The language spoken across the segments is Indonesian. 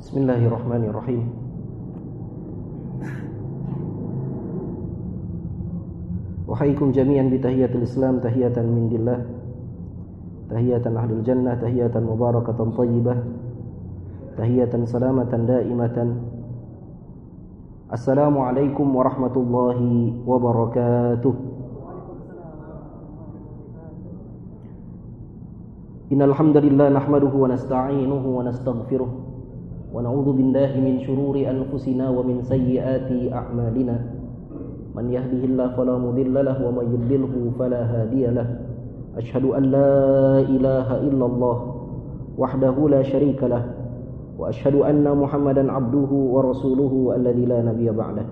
بسم الله الرحمن الرحيم. أحييكم جميعا بتحية الإسلام تحية من الله تحية أهل الجنة تحية مباركة طيبة تحية سلامة دائمة. السلام عليكم ورحمة الله وبركاته. إن الحمد لله نحمده ونستعينه ونستغفره. ونعوذ بالله من شرور أنفسنا ومن سيئات أعمالنا. من يهده الله فلا مضل له ومن يضلله فلا هادي له. أشهد أن لا إله إلا الله وحده لا شريك له وأشهد أن محمدا عبده ورسوله الذي لا نبي بعده.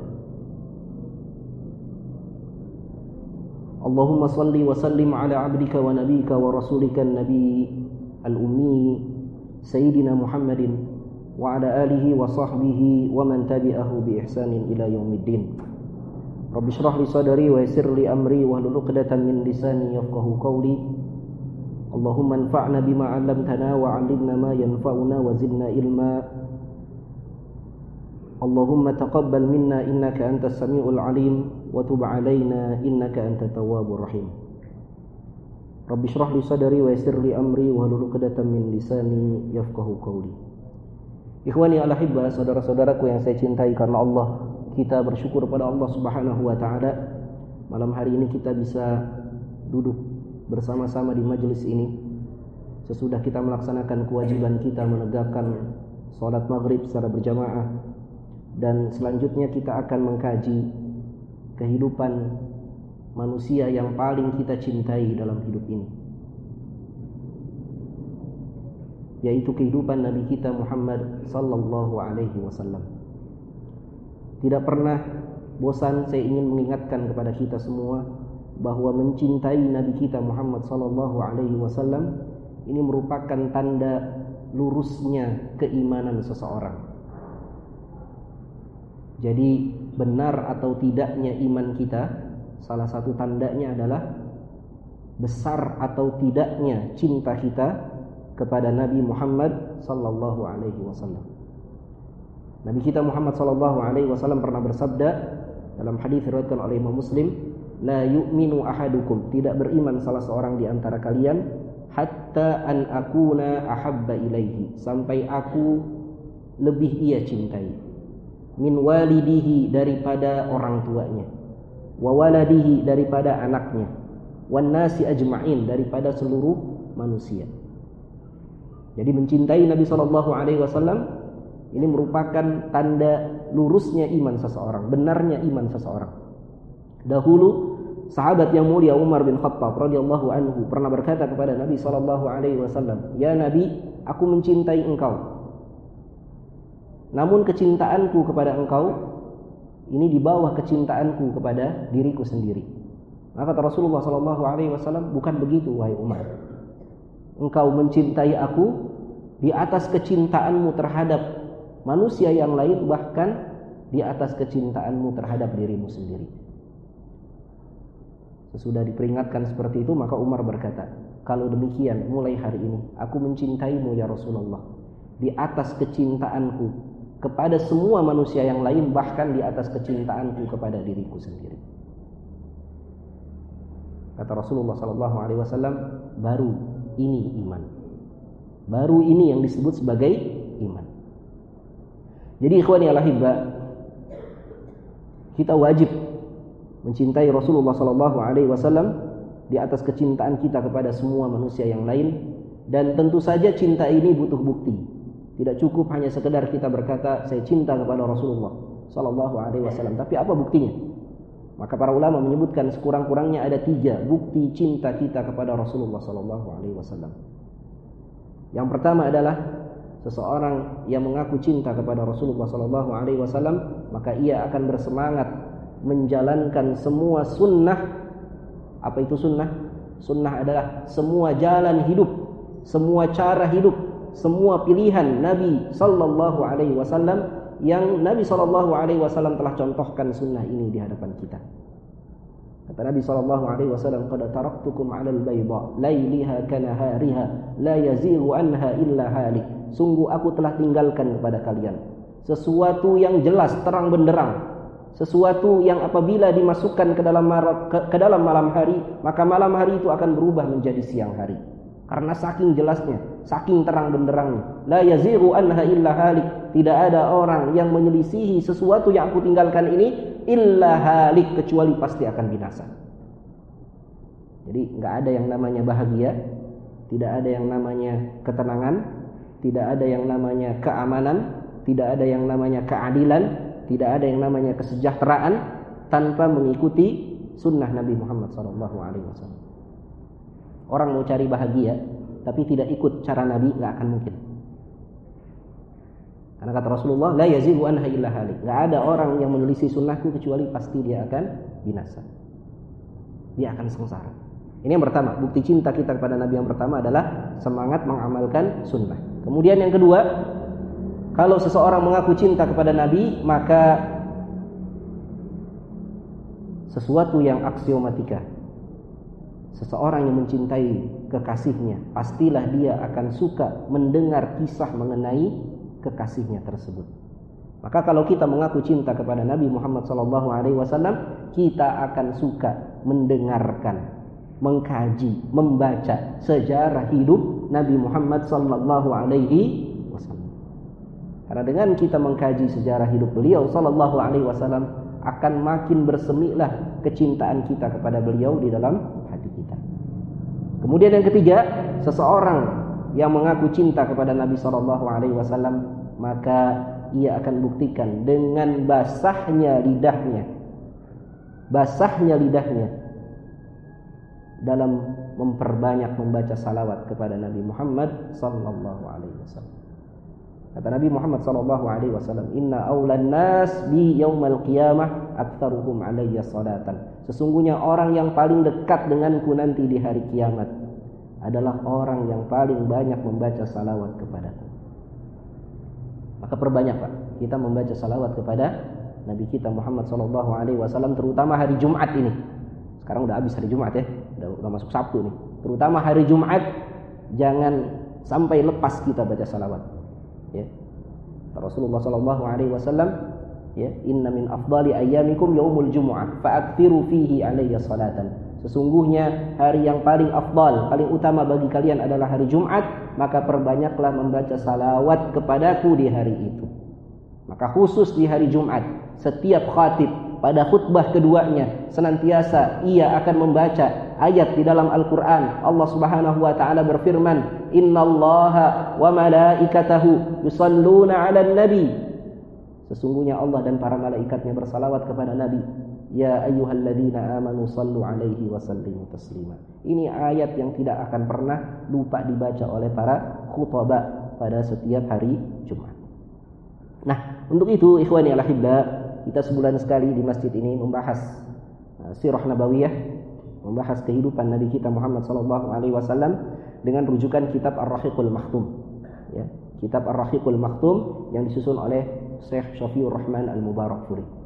اللهم صل وسلم على عبدك ونبيك ورسولك النبي الأمي سيدنا محمد وعلى آله وصحبه ومن تبعه بإحسان إلى يوم الدين. رب اشرح لي صدري ويسر لي أمري عقدة من لساني يفقه قولي. اللهم انفعنا بما علمتنا وعلمنا ما ينفعنا وزدنا علما. اللهم تقبل منا إنك أنت السميع العليم وتب علينا إنك أنت التواب الرحيم. رب اشرح لي صدري ويسر لي أمري عقدة من لساني يفقه قولي. Ikhwani al-ahibba, saudara-saudaraku yang saya cintai karena Allah, kita bersyukur pada Allah Subhanahu wa taala. Malam hari ini kita bisa duduk bersama-sama di majelis ini sesudah kita melaksanakan kewajiban kita menegakkan salat maghrib secara berjamaah dan selanjutnya kita akan mengkaji kehidupan manusia yang paling kita cintai dalam hidup ini yaitu kehidupan Nabi kita Muhammad sallallahu alaihi wasallam. Tidak pernah bosan saya ingin mengingatkan kepada kita semua bahwa mencintai Nabi kita Muhammad sallallahu alaihi wasallam ini merupakan tanda lurusnya keimanan seseorang. Jadi benar atau tidaknya iman kita salah satu tandanya adalah besar atau tidaknya cinta kita kepada Nabi Muhammad sallallahu alaihi wasallam. Nabi kita Muhammad sallallahu alaihi wasallam pernah bersabda dalam hadis riwayatkan oleh Imam Muslim, "La yu'minu ahadukum," tidak beriman salah seorang di antara kalian hatta an akuna ahabba ilaihi, sampai aku lebih ia cintai. Min walidihi daripada orang tuanya, wa waladihi daripada anaknya, wan nasi ajma'in daripada seluruh manusia. Jadi mencintai Nabi Shallallahu Alaihi Wasallam ini merupakan tanda lurusnya iman seseorang, benarnya iman seseorang. Dahulu sahabat yang mulia Umar bin Khattab radhiyallahu anhu pernah berkata kepada Nabi Shallallahu Alaihi Wasallam, Ya Nabi, aku mencintai engkau. Namun kecintaanku kepada engkau ini di bawah kecintaanku kepada diriku sendiri. Maka Rasulullah Shallallahu Alaihi Wasallam, bukan begitu, wahai Umar. Engkau mencintai aku di atas kecintaanmu terhadap manusia yang lain, bahkan di atas kecintaanmu terhadap dirimu sendiri. Sesudah diperingatkan seperti itu, maka Umar berkata, "Kalau demikian, mulai hari ini aku mencintaimu ya Rasulullah di atas kecintaanku kepada semua manusia yang lain, bahkan di atas kecintaanku kepada diriku sendiri." Kata Rasulullah Sallallahu Alaihi Wasallam, baru ini iman. Baru ini yang disebut sebagai iman. Jadi ikhwani alahibba, kita wajib mencintai Rasulullah Sallallahu Alaihi Wasallam di atas kecintaan kita kepada semua manusia yang lain dan tentu saja cinta ini butuh bukti. Tidak cukup hanya sekedar kita berkata saya cinta kepada Rasulullah Sallallahu Alaihi Wasallam, tapi apa buktinya? Maka para ulama menyebutkan sekurang-kurangnya ada tiga bukti cinta kita kepada Rasulullah Sallallahu Alaihi Wasallam. Yang pertama adalah seseorang yang mengaku cinta kepada Rasulullah Sallallahu Alaihi Wasallam, maka ia akan bersemangat menjalankan semua sunnah. Apa itu sunnah? Sunnah adalah semua jalan hidup, semua cara hidup, semua pilihan Nabi Sallallahu Alaihi Wasallam yang Nabi Shallallahu Alaihi Wasallam telah contohkan sunnah ini di hadapan kita. Kata Nabi Shallallahu Alaihi Wasallam, "Qad taraktukum 'ala al-bayda, lailiha kanahariha, la yazighu anha illa halik." sungguh aku telah tinggalkan kepada kalian sesuatu yang jelas terang benderang. Sesuatu yang apabila dimasukkan ke dalam ke, ke dalam malam hari maka malam hari itu akan berubah menjadi siang hari. Karena saking jelasnya saking terang benderangnya la yazighu anha illa halik. Tidak ada orang yang menyelisihi sesuatu yang aku tinggalkan ini illa halik kecuali pasti akan binasa jadi nggak ada yang namanya bahagia tidak ada yang namanya ketenangan, tidak ada yang namanya keamanan, tidak ada yang namanya keadilan, tidak ada yang namanya kesejahteraan tanpa mengikuti sunnah Nabi Muhammad SAW. Orang mau cari bahagia, tapi tidak ikut cara Nabi, nggak akan mungkin. Karena kata Rasulullah, la yazigu anha illa halik. Nggak ada orang yang menyelisih sunnahku kecuali pasti dia akan binasa. Dia akan sengsara. Ini yang pertama, bukti cinta kita kepada Nabi yang pertama adalah semangat mengamalkan sunnah. Kemudian yang kedua, kalau seseorang mengaku cinta kepada Nabi, maka sesuatu yang aksiomatika. Seseorang yang mencintai kekasihnya, pastilah dia akan suka mendengar kisah mengenai kekasihnya tersebut. Maka kalau kita mengaku cinta kepada Nabi Muhammad SAW, kita akan suka mendengarkan mengkaji, membaca sejarah hidup Nabi Muhammad wasallam. Karena dengan kita mengkaji sejarah hidup beliau wasallam akan makin bersemilah kecintaan kita kepada beliau di dalam hati kita. Kemudian yang ketiga, seseorang yang mengaku cinta kepada Nabi sallallahu alaihi wasallam maka ia akan buktikan dengan basahnya lidahnya. Basahnya lidahnya dalam memperbanyak membaca salawat kepada Nabi Muhammad sallallahu alaihi wasallam. Kata Nabi Muhammad sallallahu alaihi wasallam, "Inna aulan nas bi yaumal qiyamah aktsaruhum alayya salatan." Sesungguhnya orang yang paling dekat denganku nanti di hari kiamat adalah orang yang paling banyak membaca salawat kepadaku. Maka perbanyak Pak, kita membaca salawat kepada Nabi kita Muhammad sallallahu alaihi wasallam terutama hari Jumat ini. Sekarang udah habis hari Jumat ya udah, masuk Sabtu nih. Terutama hari Jumat jangan sampai lepas kita baca salawat. Ya. Rasulullah Shallallahu Alaihi Wasallam ya inna min afdali ayyamikum yaumul jumu'ah fa'akthiru fihi alayya salatan sesungguhnya hari yang paling afdal paling utama bagi kalian adalah hari Jumat maka perbanyaklah membaca salawat kepadaku di hari itu maka khusus di hari Jumat setiap khatib pada khutbah keduanya senantiasa ia akan membaca ayat di dalam Al-Qur'an. Allah Subhanahu wa taala berfirman, "Innallaha wa malaikatahu yusalluna 'alan nabi." Sesungguhnya Allah dan para malaikatnya bersalawat kepada Nabi. Ya ayyuhalladzina amanu sallu alaihi wa sallimu taslima. Ini ayat yang tidak akan pernah lupa dibaca oleh para khutbah pada setiap hari Jumat. Nah, untuk itu ikhwani alahibba kita sebulan sekali di masjid ini membahas uh, sirah nabawiyah, membahas kehidupan Nabi kita Muhammad sallallahu alaihi wasallam dengan rujukan kitab Ar-Rahiqul Maktum. Ya, kitab Ar-Rahiqul Maktum yang disusun oleh Syekh Syafiur Rahman Al-Mubarakfuri.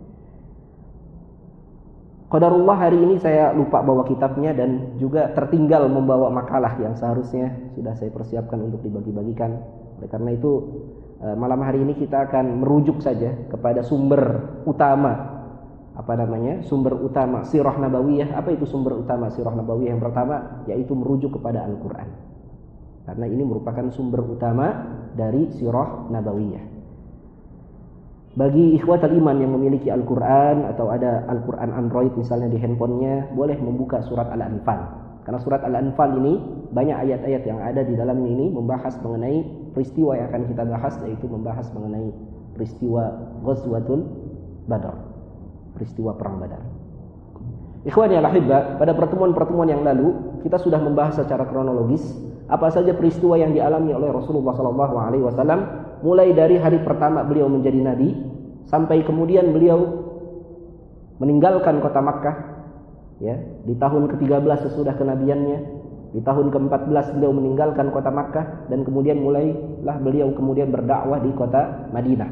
Qadarullah hari ini saya lupa bawa kitabnya dan juga tertinggal membawa makalah yang seharusnya sudah saya persiapkan untuk dibagi-bagikan. Oleh karena itu Eh, malam hari ini kita akan merujuk saja kepada sumber utama apa namanya sumber utama sirah nabawiyah. Apa itu sumber utama sirah nabawiyah? Yang pertama yaitu merujuk kepada Al-Quran. Karena ini merupakan sumber utama dari sirah nabawiyah bagi ikhwatal iman yang memiliki Al-Quran atau ada Al-Quran Android misalnya di handphonenya boleh membuka surat Al-Anfal karena surat Al-Anfal ini banyak ayat-ayat yang ada di dalamnya ini membahas mengenai peristiwa yang akan kita bahas yaitu membahas mengenai peristiwa Ghazwatul Badar. Peristiwa perang Badar. Ikhwani al-ahibba, pada pertemuan-pertemuan yang lalu kita sudah membahas secara kronologis apa saja peristiwa yang dialami oleh Rasulullah wasallam mulai dari hari pertama beliau menjadi nabi sampai kemudian beliau meninggalkan kota Makkah ya di tahun ke-13 sesudah kenabiannya di tahun ke-14 beliau meninggalkan kota Makkah dan kemudian mulailah beliau kemudian berdakwah di kota Madinah.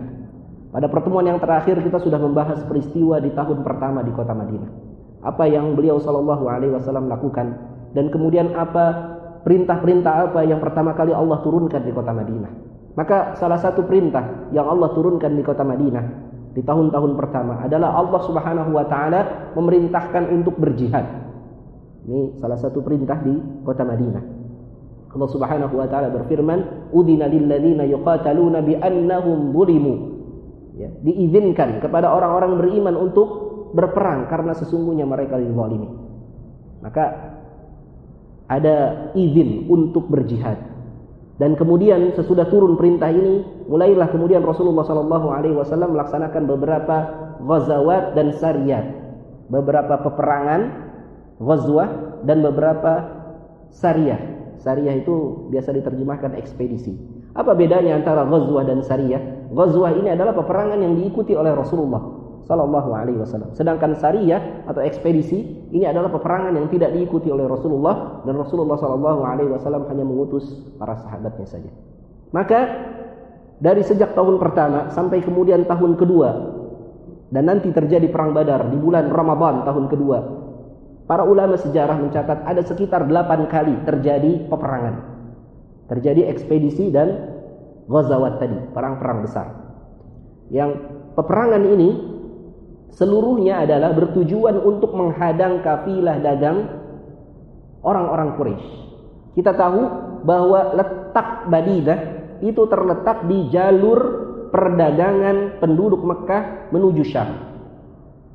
Pada pertemuan yang terakhir kita sudah membahas peristiwa di tahun pertama di kota Madinah. Apa yang beliau Shallallahu alaihi wasallam lakukan dan kemudian apa perintah-perintah apa yang pertama kali Allah turunkan di kota Madinah. Maka salah satu perintah yang Allah turunkan di kota Madinah di tahun-tahun pertama adalah Allah Subhanahu wa taala memerintahkan untuk berjihad. Ini salah satu perintah di kota Madinah. Allah Subhanahu wa taala berfirman, "Udzina lil ladzina yuqataluna bi annahum zulimu." Ya, diizinkan kepada orang-orang beriman untuk berperang karena sesungguhnya mereka dizalimi. Maka ada izin untuk berjihad. Dan kemudian sesudah turun perintah ini, mulailah kemudian Rasulullah Shallallahu Alaihi Wasallam melaksanakan beberapa ghazawat dan sariyat, beberapa peperangan, ghazwah dan beberapa sariyah. Sariyah itu biasa diterjemahkan ekspedisi. Apa bedanya antara ghazwah dan sariyah? Ghazwah ini adalah peperangan yang diikuti oleh Rasulullah Sallallahu Alaihi Wasallam. Sedangkan Sariyah atau ekspedisi ini adalah peperangan yang tidak diikuti oleh Rasulullah dan Rasulullah Sallallahu Alaihi Wasallam hanya mengutus para sahabatnya saja. Maka dari sejak tahun pertama sampai kemudian tahun kedua dan nanti terjadi perang Badar di bulan Ramadan tahun kedua. Para ulama sejarah mencatat ada sekitar 8 kali terjadi peperangan. Terjadi ekspedisi dan ghazawat tadi, perang-perang besar. Yang peperangan ini seluruhnya adalah bertujuan untuk menghadang kafilah dagang orang-orang Quraisy. Kita tahu bahwa letak Madinah itu terletak di jalur perdagangan penduduk Mekah menuju Syam.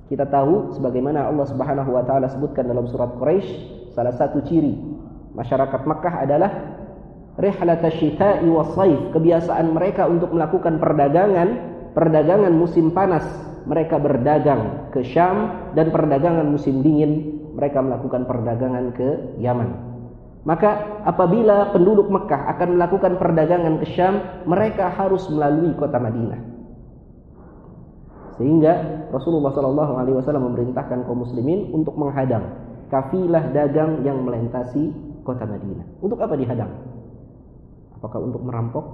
Kita tahu sebagaimana Allah Subhanahu wa taala sebutkan dalam surat Quraisy, salah satu ciri masyarakat Mekah adalah rihlat asyita'i wa kebiasaan mereka untuk melakukan perdagangan, perdagangan musim panas mereka berdagang ke Syam dan perdagangan musim dingin mereka melakukan perdagangan ke Yaman. Maka apabila penduduk Mekah akan melakukan perdagangan ke Syam, mereka harus melalui kota Madinah. Sehingga Rasulullah Shallallahu Alaihi Wasallam memerintahkan kaum muslimin untuk menghadang kafilah dagang yang melintasi kota Madinah. Untuk apa dihadang? Apakah untuk merampok?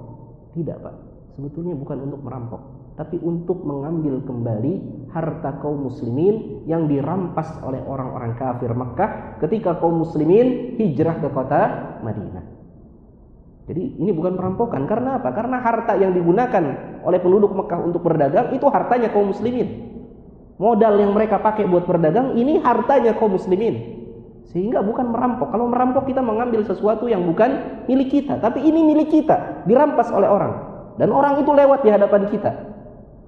Tidak, Pak. Sebetulnya bukan untuk merampok tapi untuk mengambil kembali harta kaum muslimin yang dirampas oleh orang-orang kafir Mekah ketika kaum muslimin hijrah ke kota Madinah. Jadi ini bukan perampokan karena apa? Karena harta yang digunakan oleh penduduk Mekah untuk berdagang itu hartanya kaum muslimin. Modal yang mereka pakai buat berdagang ini hartanya kaum muslimin. Sehingga bukan merampok. Kalau merampok kita mengambil sesuatu yang bukan milik kita, tapi ini milik kita, dirampas oleh orang. Dan orang itu lewat di hadapan kita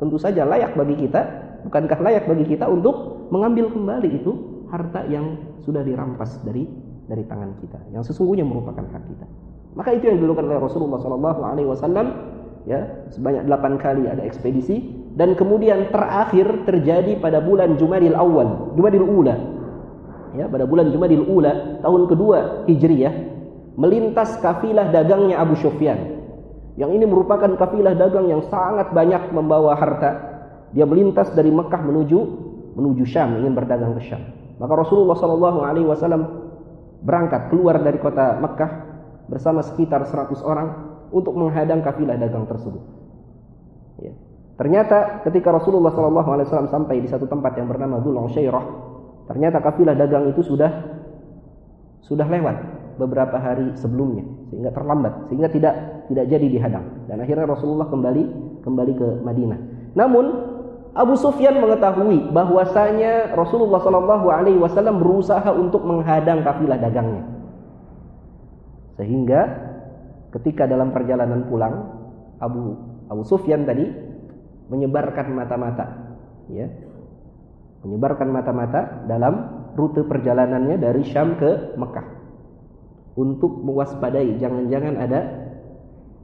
tentu saja layak bagi kita, bukankah layak bagi kita untuk mengambil kembali itu harta yang sudah dirampas dari dari tangan kita, yang sesungguhnya merupakan hak kita. Maka itu yang dilakukan oleh Rasulullah Shallallahu Alaihi Wasallam ya sebanyak delapan kali ada ekspedisi dan kemudian terakhir terjadi pada bulan Jumadil Awal, Jumadil Ula. Ya, pada bulan Jumadil Ula tahun kedua Hijriyah melintas kafilah dagangnya Abu Sufyan yang ini merupakan kafilah dagang yang sangat banyak membawa harta. Dia melintas dari Mekah menuju menuju Syam, ingin berdagang ke Syam. Maka Rasulullah Shallallahu Alaihi Wasallam berangkat keluar dari kota Mekah bersama sekitar 100 orang untuk menghadang kafilah dagang tersebut. Ya. Ternyata ketika Rasulullah Shallallahu Alaihi Wasallam sampai di satu tempat yang bernama Dhul Ushairah, ternyata kafilah dagang itu sudah sudah lewat beberapa hari sebelumnya sehingga terlambat sehingga tidak tidak jadi dihadang dan akhirnya Rasulullah kembali kembali ke Madinah. Namun Abu Sufyan mengetahui bahwasanya Rasulullah Shallallahu Alaihi Wasallam berusaha untuk menghadang kafilah dagangnya. Sehingga ketika dalam perjalanan pulang Abu Abu Sufyan tadi menyebarkan mata-mata ya. Menyebarkan mata-mata dalam rute perjalanannya dari Syam ke Mekah untuk mewaspadai jangan-jangan ada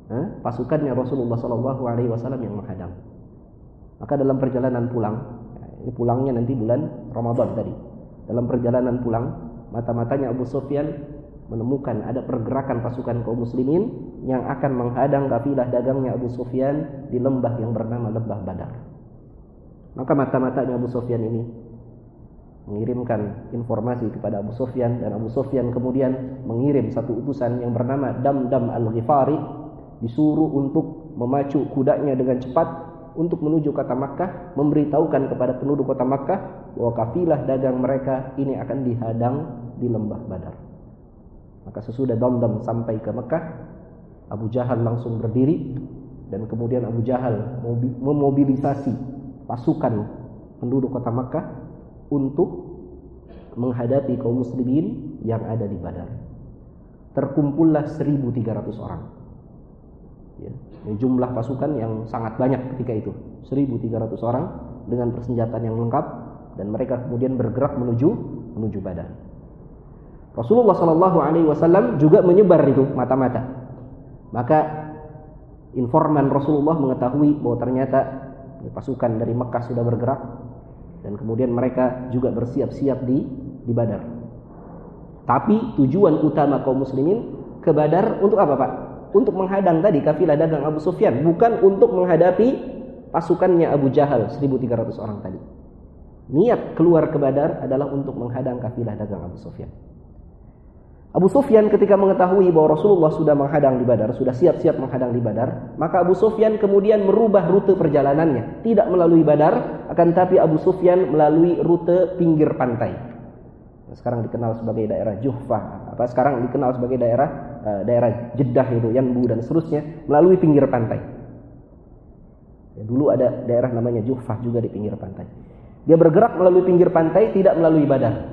eh, pasukannya Rasulullah Shallallahu Alaihi Wasallam yang menghadang. Maka dalam perjalanan pulang, ini pulangnya nanti bulan Ramadan tadi. Dalam perjalanan pulang, mata-matanya Abu Sufyan menemukan ada pergerakan pasukan kaum muslimin yang akan menghadang kafilah dagangnya Abu Sufyan di lembah yang bernama Lembah Badar. Maka mata-matanya Abu Sufyan ini mengirimkan informasi kepada Abu Sufyan dan Abu Sufyan kemudian mengirim satu utusan yang bernama Dam-Dam Al-Ghifari disuruh untuk memacu kudanya dengan cepat untuk menuju kota Makkah memberitahukan kepada penduduk kota Makkah bahwa kafilah dagang mereka ini akan dihadang di lembah Badar. Maka sesudah Dam-Dam sampai ke Makkah Abu Jahal langsung berdiri dan kemudian Abu Jahal memobilisasi pasukan penduduk kota Makkah untuk menghadapi kaum muslimin yang ada di Badar. Terkumpullah 1300 orang. Ya, jumlah pasukan yang sangat banyak ketika itu. 1300 orang dengan persenjataan yang lengkap dan mereka kemudian bergerak menuju menuju Badar. Rasulullah Shallallahu Alaihi Wasallam juga menyebar itu mata-mata. Maka informan Rasulullah mengetahui bahwa ternyata pasukan dari Mekah sudah bergerak dan kemudian mereka juga bersiap-siap di di Badar. Tapi tujuan utama kaum muslimin ke Badar untuk apa, Pak? Untuk menghadang tadi kafilah dagang Abu Sufyan, bukan untuk menghadapi pasukannya Abu Jahal 1300 orang tadi. Niat keluar ke Badar adalah untuk menghadang kafilah dagang Abu Sufyan. Abu Sufyan ketika mengetahui bahwa Rasulullah sudah menghadang di Badar, sudah siap-siap menghadang di Badar, maka Abu Sufyan kemudian merubah rute perjalanannya, tidak melalui Badar, akan tapi Abu Sufyan melalui rute pinggir pantai. Sekarang dikenal sebagai daerah Juhfah, apa sekarang dikenal sebagai daerah uh, daerah Jeddah itu, Yanbu dan seterusnya, melalui pinggir pantai. Ya, dulu ada daerah namanya Juhfah juga di pinggir pantai. Dia bergerak melalui pinggir pantai, tidak melalui Badar.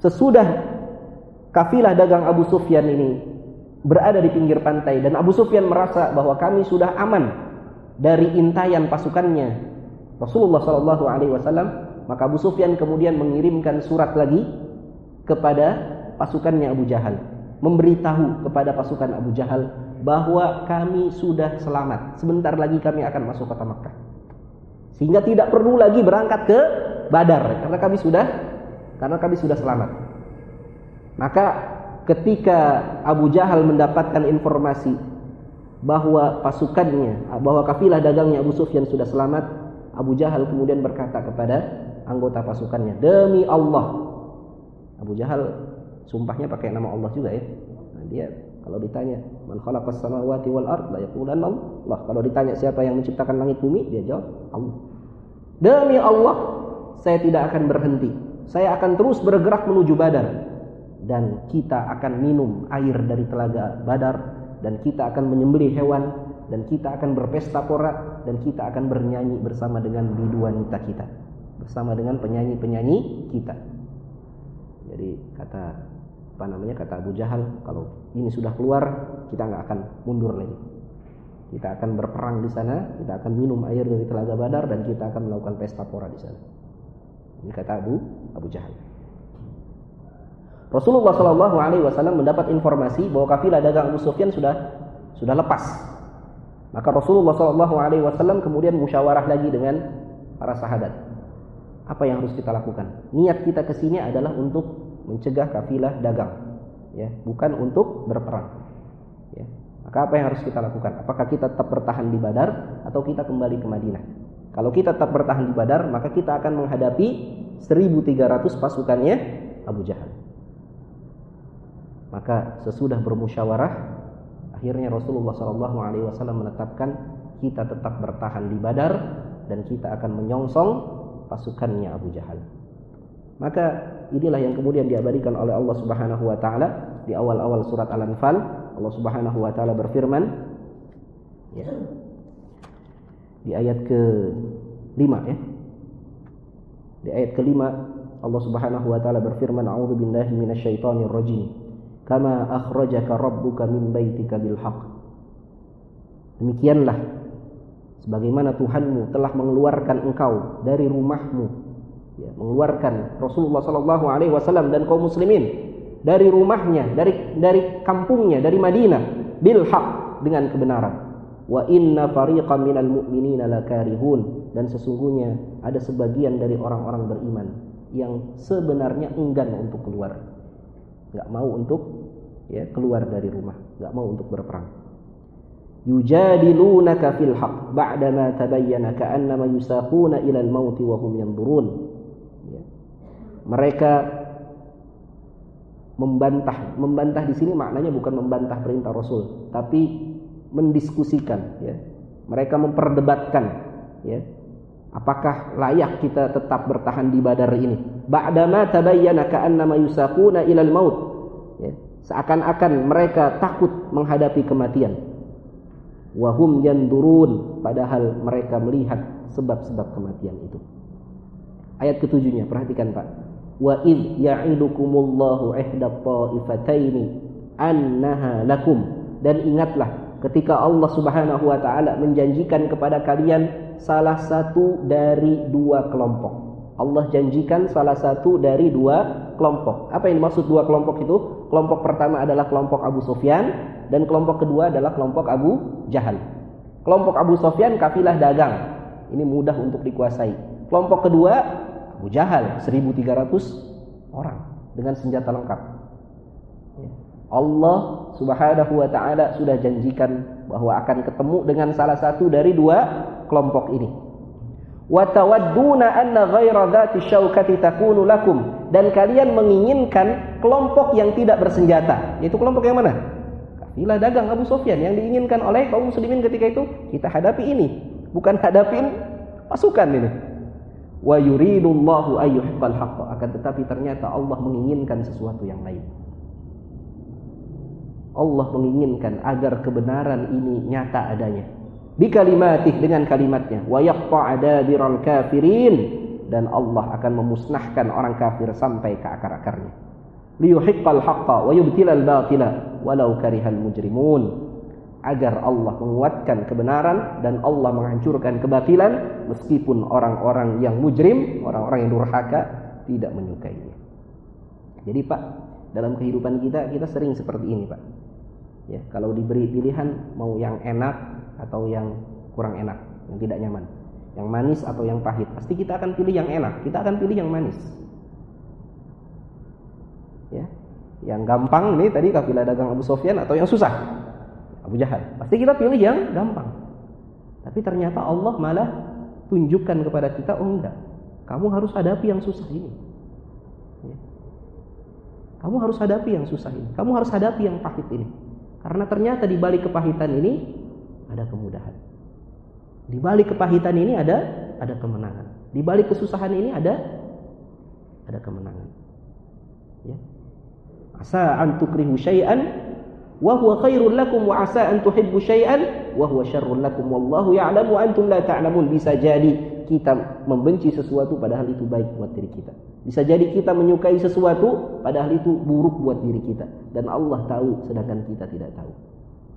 Sesudah kafilah dagang Abu Sufyan ini berada di pinggir pantai dan Abu Sufyan merasa bahwa kami sudah aman dari intayan pasukannya. Rasulullah Shallallahu Alaihi Wasallam maka Abu Sufyan kemudian mengirimkan surat lagi kepada pasukannya Abu Jahal memberitahu kepada pasukan Abu Jahal bahwa kami sudah selamat. Sebentar lagi kami akan masuk kota Makkah. Sehingga tidak perlu lagi berangkat ke Badar karena kami sudah karena kami sudah selamat maka ketika Abu Jahal mendapatkan informasi bahwa pasukannya, bahwa kafilah dagangnya Abu Sufyan sudah selamat, Abu Jahal kemudian berkata kepada anggota pasukannya, "Demi Allah." Abu Jahal sumpahnya pakai nama Allah juga ya. Nah, dia kalau ditanya, "Man khalaqas samawati wal ard?" Allah. Kalau ditanya siapa yang menciptakan langit bumi, dia jawab Allah. Demi Allah, saya tidak akan berhenti. Saya akan terus bergerak menuju Badar dan kita akan minum air dari telaga Badar dan kita akan menyembelih hewan dan kita akan berpesta pora dan kita akan bernyanyi bersama dengan bidu wanita kita bersama dengan penyanyi-penyanyi kita. Jadi kata apa namanya kata Abu Jahal kalau ini sudah keluar kita nggak akan mundur lagi. Kita akan berperang di sana, kita akan minum air dari telaga Badar dan kita akan melakukan pesta pora di sana. Ini kata Abu Abu Jahal. Rasulullah Shallallahu Alaihi Wasallam mendapat informasi bahwa kafilah dagang Abu Sufyan sudah sudah lepas. Maka Rasulullah Shallallahu Alaihi Wasallam kemudian musyawarah lagi dengan para sahabat. Apa yang harus kita lakukan? Niat kita ke sini adalah untuk mencegah kafilah dagang, ya, bukan untuk berperang. Ya. Maka apa yang harus kita lakukan? Apakah kita tetap bertahan di Badar atau kita kembali ke Madinah? Kalau kita tetap bertahan di Badar, maka kita akan menghadapi 1300 pasukannya Abu Jahal. Maka sesudah bermusyawarah, akhirnya Rasulullah Wasallam menetapkan kita tetap bertahan di Badar dan kita akan menyongsong pasukannya Abu Jahal. Maka inilah yang kemudian diabadikan oleh Allah Subhanahu wa taala di awal-awal surat Al-Anfal. Allah Subhanahu wa taala berfirman ya. Di ayat ke-5 ya. Di ayat ke-5 Allah Subhanahu wa taala berfirman, "A'udzu billahi minasyaitonir rajim." Kama akhrajaka rabbuka min baitika bil haqq. Demikianlah sebagaimana Tuhanmu telah mengeluarkan engkau dari rumahmu ya, mengeluarkan Rasulullah sallallahu alaihi wasallam dan kaum muslimin dari rumahnya, dari dari kampungnya, dari Madinah bil haq dengan kebenaran. Wa inna fariqan minal mu'minina lakarihun dan sesungguhnya ada sebagian dari orang-orang beriman yang sebenarnya enggan untuk keluar. Enggak mau untuk ya keluar dari rumah, nggak mau untuk berperang. Yujadilunaka fil haqq ba'dama tabayyana ka'annama yusaquna ila al-maut wa hum yanzurun. Ya. Mereka membantah, membantah di sini maknanya bukan membantah perintah Rasul, tapi mendiskusikan ya. Mereka memperdebatkan ya. Apakah layak kita tetap bertahan di Badar ini? Ba'dama tabayyana ka'annama yusaquna ila al-maut Seakan-akan mereka takut menghadapi kematian. Wahum yandurun padahal mereka melihat sebab-sebab kematian itu. Ayat ketujuhnya, perhatikan Pak. Wa id ya'idukumullahu ihda ta'ifataini annaha lakum dan ingatlah ketika Allah Subhanahu wa taala menjanjikan kepada kalian salah satu dari dua kelompok. Allah janjikan salah satu dari dua kelompok. Apa yang dimaksud dua kelompok itu? Kelompok pertama adalah kelompok Abu Sufyan dan kelompok kedua adalah kelompok Abu Jahal. Kelompok Abu Sufyan kafilah dagang. Ini mudah untuk dikuasai. Kelompok kedua Abu Jahal 1300 orang dengan senjata lengkap. Ya. Allah Subhanahu wa taala sudah janjikan bahwa akan ketemu dengan salah satu dari dua kelompok ini. Wa anna ghaira syaukati takunu lakum dan kalian menginginkan kelompok yang tidak bersenjata. Yaitu kelompok yang mana? Kafilah dagang Abu Sufyan yang diinginkan oleh kaum muslimin ketika itu kita hadapi ini, bukan hadapin pasukan ini. Wa yuridullahu ayyuhiqqal haqqa akan tetapi ternyata Allah menginginkan sesuatu yang lain. Allah menginginkan agar kebenaran ini nyata adanya. Bi kalimatih dengan kalimatnya wa yaqta adabiral kafirin dan Allah akan memusnahkan orang kafir sampai ke akar-akarnya. Liyuhiqqal haqqa wa yubtilal batila walau karihal mujrimun. Agar Allah menguatkan kebenaran dan Allah menghancurkan kebatilan meskipun orang-orang yang mujrim, orang-orang yang durhaka tidak menyukainya. Jadi Pak, dalam kehidupan kita kita sering seperti ini, Pak. Ya, kalau diberi pilihan mau yang enak atau yang kurang enak, yang tidak nyaman, yang manis atau yang pahit, pasti kita akan pilih yang enak. Kita akan pilih yang manis. Ya, yang gampang nih tadi kafilah dagang Abu Sofyan atau yang susah Abu Jahal. Pasti kita pilih yang gampang. Tapi ternyata Allah malah tunjukkan kepada kita, oh enggak. Kamu harus hadapi yang susah ini. Ya. Kamu harus hadapi yang susah ini. Kamu harus hadapi yang pahit ini. Karena ternyata di balik kepahitan ini ada kemudahan. Di balik kepahitan ini ada ada kemenangan. Di balik kesusahan ini ada ada kemenangan. Ya. Asa an tukrihu syai'an wa huwa khairul lakum wa asa an tuhibbu syai'an wa huwa syarrul lakum wallahu ya'lamu antum la ta'lamun. Bisa jadi kita membenci sesuatu padahal itu baik buat diri kita. Bisa jadi kita menyukai sesuatu padahal itu buruk buat diri kita dan Allah tahu sedangkan kita tidak tahu.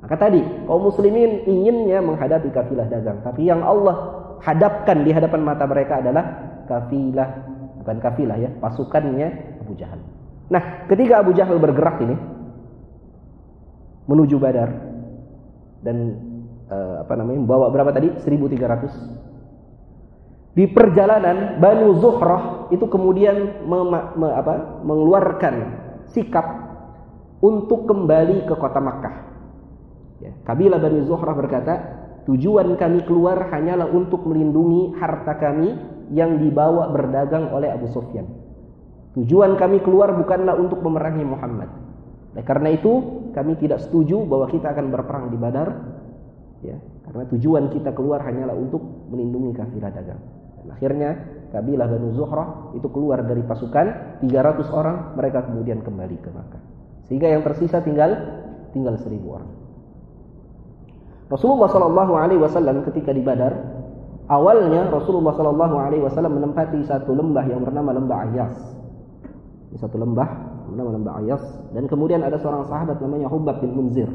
Maka tadi kaum muslimin inginnya menghadapi kafilah dagang, tapi yang Allah hadapkan di hadapan mata mereka adalah kafilah bukan kafilah ya, pasukannya Abu Jahal. Nah, ketika Abu Jahal bergerak ini menuju Badar dan uh, apa namanya membawa berapa tadi 1300 di perjalanan Banu Zuhrah itu kemudian mem, me, apa, mengeluarkan sikap untuk kembali ke kota Makkah. Ya, kabilah Bani Zuhrah berkata, tujuan kami keluar hanyalah untuk melindungi harta kami yang dibawa berdagang oleh Abu Sufyan. Tujuan kami keluar bukanlah untuk memerangi Muhammad. Nah, karena itu kami tidak setuju bahwa kita akan berperang di Badar, ya, karena tujuan kita keluar hanyalah untuk melindungi kafilah dagang. Dan akhirnya kabilah Banu Zuhrah itu keluar dari pasukan 300 orang, mereka kemudian kembali ke Makkah. Sehingga yang tersisa tinggal tinggal 1000 orang. Rasulullah Shallallahu alaihi wasallam ketika di Badar, awalnya Rasulullah Shallallahu alaihi wasallam menempati satu lembah yang bernama Lembah Ayas. Di satu lembah bernama Lembah Ayas dan kemudian ada seorang sahabat namanya Hubab bin Munzir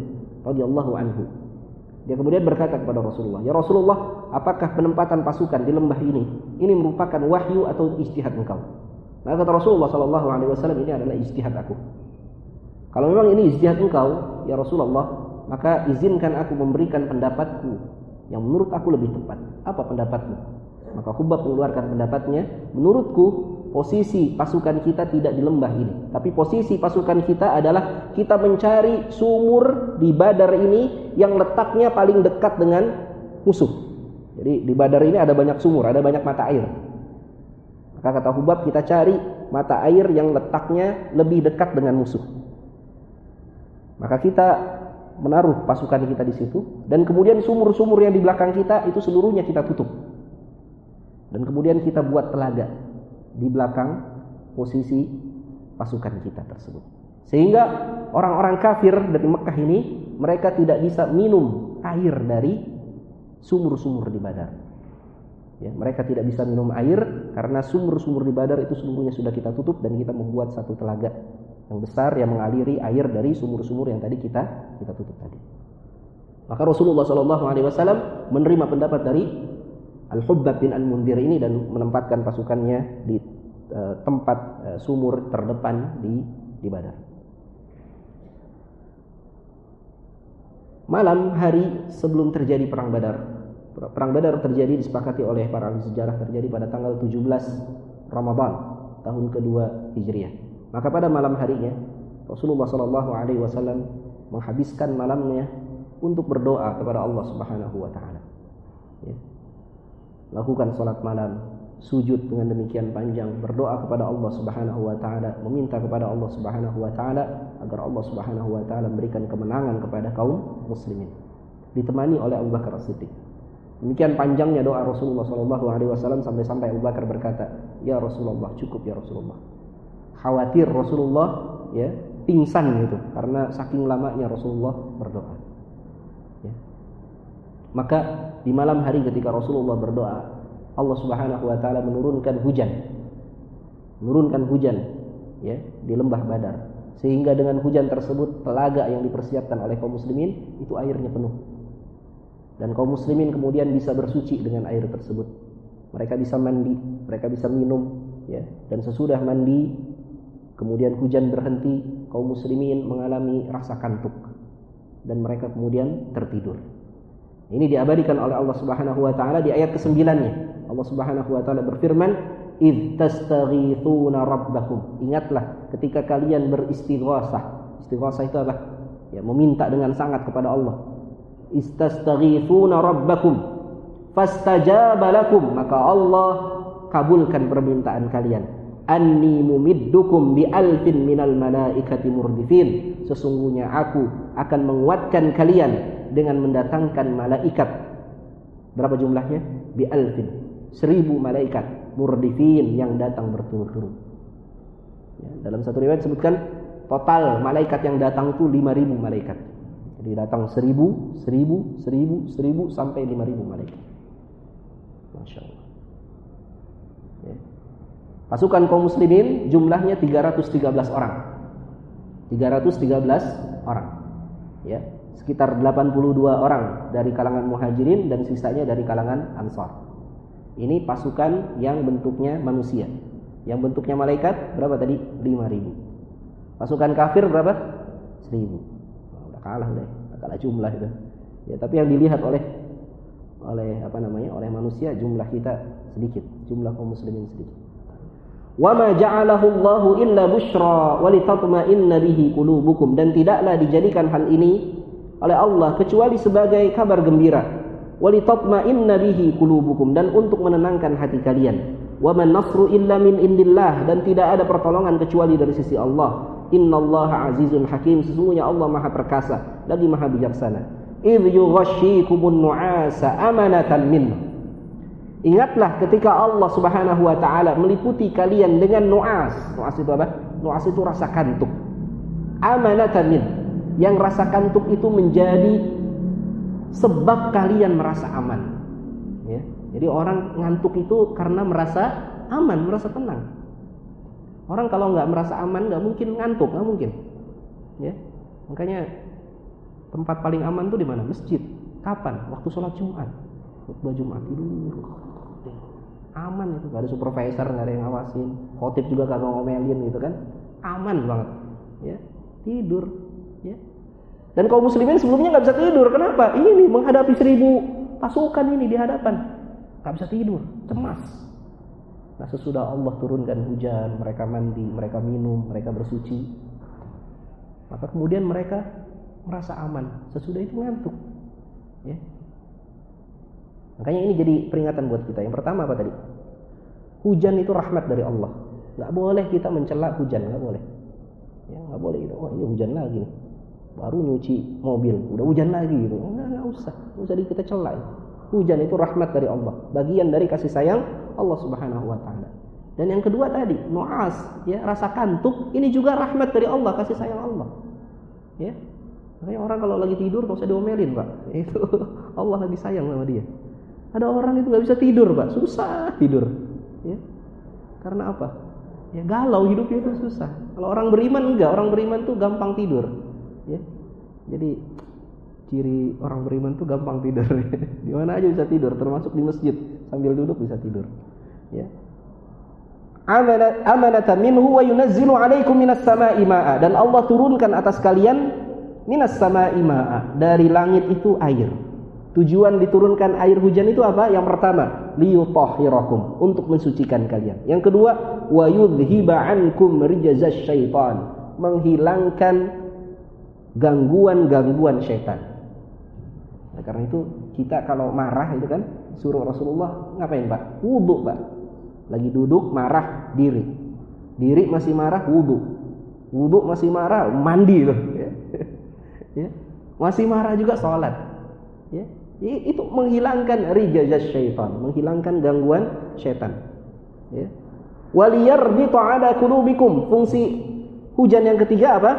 radhiyallahu anhu. Dia kemudian berkata kepada Rasulullah, "Ya Rasulullah, apakah penempatan pasukan di lembah ini ini merupakan wahyu atau istihad engkau?" Maka kata Rasulullah sallallahu alaihi wasallam, "Ini adalah istihad aku." Kalau memang ini istihad engkau, ya Rasulullah, maka izinkan aku memberikan pendapatku yang menurut aku lebih tepat. Apa pendapatmu? Maka Hubab mengeluarkan pendapatnya, menurutku posisi pasukan kita tidak di lembah ini. Tapi posisi pasukan kita adalah kita mencari sumur di Badar ini yang letaknya paling dekat dengan musuh. Jadi di Badar ini ada banyak sumur, ada banyak mata air. Maka kata Hubab kita cari mata air yang letaknya lebih dekat dengan musuh. Maka kita menaruh pasukan kita di situ dan kemudian sumur-sumur yang di belakang kita itu seluruhnya kita tutup. Dan kemudian kita buat telaga di belakang posisi pasukan kita tersebut. Sehingga orang-orang kafir dari Mekah ini mereka tidak bisa minum air dari sumur-sumur di Badar. Ya, mereka tidak bisa minum air karena sumur-sumur di Badar itu sungguhnya sudah kita tutup dan kita membuat satu telaga yang besar yang mengaliri air dari sumur-sumur yang tadi kita kita tutup tadi. Maka Rasulullah Shallallahu Alaihi Wasallam menerima pendapat dari Al Hubbab bin Al Mundir ini dan menempatkan pasukannya di uh, tempat uh, sumur terdepan di di Badar. Malam hari sebelum terjadi perang Badar, perang Badar terjadi disepakati oleh para ahli sejarah terjadi pada tanggal 17 Ramadan tahun kedua Hijriah. Maka pada malam harinya Rasulullah Shallallahu Alaihi Wasallam menghabiskan malamnya untuk berdoa kepada Allah Subhanahu Wa Taala. Ya. Lakukan sholat malam, sujud dengan demikian panjang, berdoa kepada Allah Subhanahu wa taala, meminta kepada Allah Subhanahu wa taala agar Allah Subhanahu wa taala memberikan kemenangan kepada kaum muslimin. Ditemani oleh Abu Bakar As-Siddiq. Demikian panjangnya doa Rasulullah Shallallahu alaihi wasallam sampai-sampai Abu Bakar berkata, "Ya Rasulullah, cukup ya Rasulullah." Khawatir Rasulullah ya pingsan gitu karena saking lamanya Rasulullah berdoa. Ya. Maka di malam hari ketika Rasulullah berdoa, Allah Subhanahu wa taala menurunkan hujan. Menurunkan hujan ya di lembah Badar. Sehingga dengan hujan tersebut telaga yang dipersiapkan oleh kaum muslimin itu airnya penuh. Dan kaum muslimin kemudian bisa bersuci dengan air tersebut. Mereka bisa mandi, mereka bisa minum ya. Dan sesudah mandi kemudian hujan berhenti, kaum muslimin mengalami rasa kantuk dan mereka kemudian tertidur. Ini diabadikan oleh Allah Subhanahu wa taala di ayat ke-9-nya. Allah Subhanahu wa taala berfirman, "Id tastaghithuna rabbakum." Ingatlah ketika kalian beristighosah. Istighosah itu apa? Ya, meminta dengan sangat kepada Allah. Istastaghithuna rabbakum fastajaba lakum, maka Allah kabulkan permintaan kalian. Anni mumiddukum bi alfin minal malaikati murdifin. Sesungguhnya aku akan menguatkan kalian dengan mendatangkan malaikat. Berapa jumlahnya? Bi alfin seribu malaikat murdifin yang datang berturut-turut. Ya, dalam satu riwayat disebutkan total malaikat yang datang itu lima ribu malaikat. Jadi datang seribu, seribu, seribu, seribu sampai lima ribu malaikat. Masya Allah. Ya. Pasukan kaum muslimin jumlahnya 313 orang. 313 orang. Ya, sekitar 82 orang dari kalangan muhajirin dan sisanya dari kalangan ansar. Ini pasukan yang bentuknya manusia. Yang bentuknya malaikat berapa tadi? 5000. Pasukan kafir berapa? 1000. Kalah deh, kalah jumlah itu. Ya, tapi yang dilihat oleh oleh apa namanya? oleh manusia jumlah kita sedikit, jumlah kaum muslimin sedikit. Wa ma ja'alahu Allahu illa busyra wa litatma'inna bihi dan tidaklah dijadikan hal ini oleh Allah kecuali sebagai kabar gembira walitatma'inna bihi qulubukum dan untuk menenangkan hati kalian. Wa man nasru illa min indillah dan tidak ada pertolongan kecuali dari sisi Allah. Innallaha azizun hakim. Sesungguhnya Allah Maha perkasa lagi Maha bijaksana. Idh yughashshikumun nu'asa amanatan min. Ingatlah ketika Allah Subhanahu wa taala meliputi kalian dengan nu'as. Nu'as itu apa? Nu'as itu rasa kantuk. Amanatan min. Yang rasa kantuk itu menjadi sebab kalian merasa aman. Ya. Jadi orang ngantuk itu karena merasa aman, merasa tenang. Orang kalau nggak merasa aman nggak mungkin ngantuk, nggak mungkin. Ya. Makanya tempat paling aman tuh di mana? Masjid. Kapan? Waktu sholat Jumat. Khutbah Jumat tidur. Aman itu, gak ada supervisor, gak ada yang ngawasin. Khotib juga kagak ngomelin gitu kan. Aman banget. Ya. Tidur. Ya. Dan kaum muslimin sebelumnya nggak bisa tidur. Kenapa? Ini menghadapi seribu pasukan ini di hadapan. Nggak bisa tidur, cemas. Nah sesudah Allah turunkan hujan, mereka mandi, mereka minum, mereka bersuci. Maka kemudian mereka merasa aman. Sesudah itu ngantuk. Ya. Makanya ini jadi peringatan buat kita. Yang pertama apa tadi? Hujan itu rahmat dari Allah. Nggak boleh kita mencela hujan, nggak boleh. Ya, nggak boleh gitu. Oh ini hujan lagi baru nyuci mobil udah hujan lagi gitu enggak enggak usah enggak usah kita celai hujan itu rahmat dari Allah bagian dari kasih sayang Allah Subhanahu wa taala Dan yang kedua tadi, nuas, ya, rasa kantuk, ini juga rahmat dari Allah, kasih sayang Allah. Ya. Makanya orang kalau lagi tidur nggak usah diomelin, Pak. Itu Allah lagi sayang sama dia. Ada orang itu nggak bisa tidur, Pak. Susah tidur. Ya. Karena apa? Ya galau hidupnya itu susah. Kalau orang beriman enggak, orang beriman tuh gampang tidur. Ya. Jadi ciri orang beriman tuh gampang tidur. di mana aja bisa tidur, termasuk di masjid. Sambil duduk bisa tidur. Ya. Amanatan minhu wa yunazzilu alaikum minas sama'i ma'a. Dan Allah turunkan atas kalian minas sama'i ma'a. Dari langit itu air. Tujuan diturunkan air hujan itu apa? Yang pertama liyutahhirakum. Untuk mensucikan kalian. Yang kedua wa yudhhiba ankum rijzas syaitan. Menghilangkan gangguan-gangguan syaitan nah, karena itu kita kalau marah itu kan suruh Rasulullah ngapain Pak wudhu Pak lagi duduk marah diri. Diri masih marah wudhu. Wudhu masih marah mandi loh. Ya. ya. Masih marah juga sholat. Ya. Itu menghilangkan rijazat syaitan, menghilangkan gangguan syaitan. Ya. Waliyarbitu ala kulubikum. Fungsi hujan yang ketiga apa?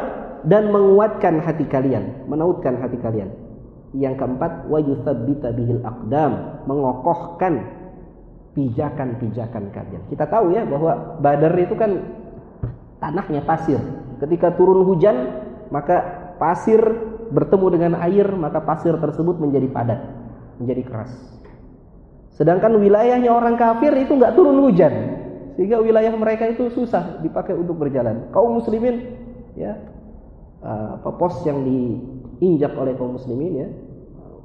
Dan menguatkan hati kalian, menautkan hati kalian. Yang keempat, wa yuthabbita bihil aqdam, mengokohkan pijakan-pijakan kalian. Kita tahu ya bahwa Badar itu kan tanahnya pasir. Ketika turun hujan, maka pasir bertemu dengan air, maka pasir tersebut menjadi padat, menjadi keras. Sedangkan wilayahnya orang kafir itu nggak turun hujan, sehingga wilayah mereka itu susah dipakai untuk berjalan. Kaum muslimin ya apa pos yang diinjak oleh kaum muslimin ya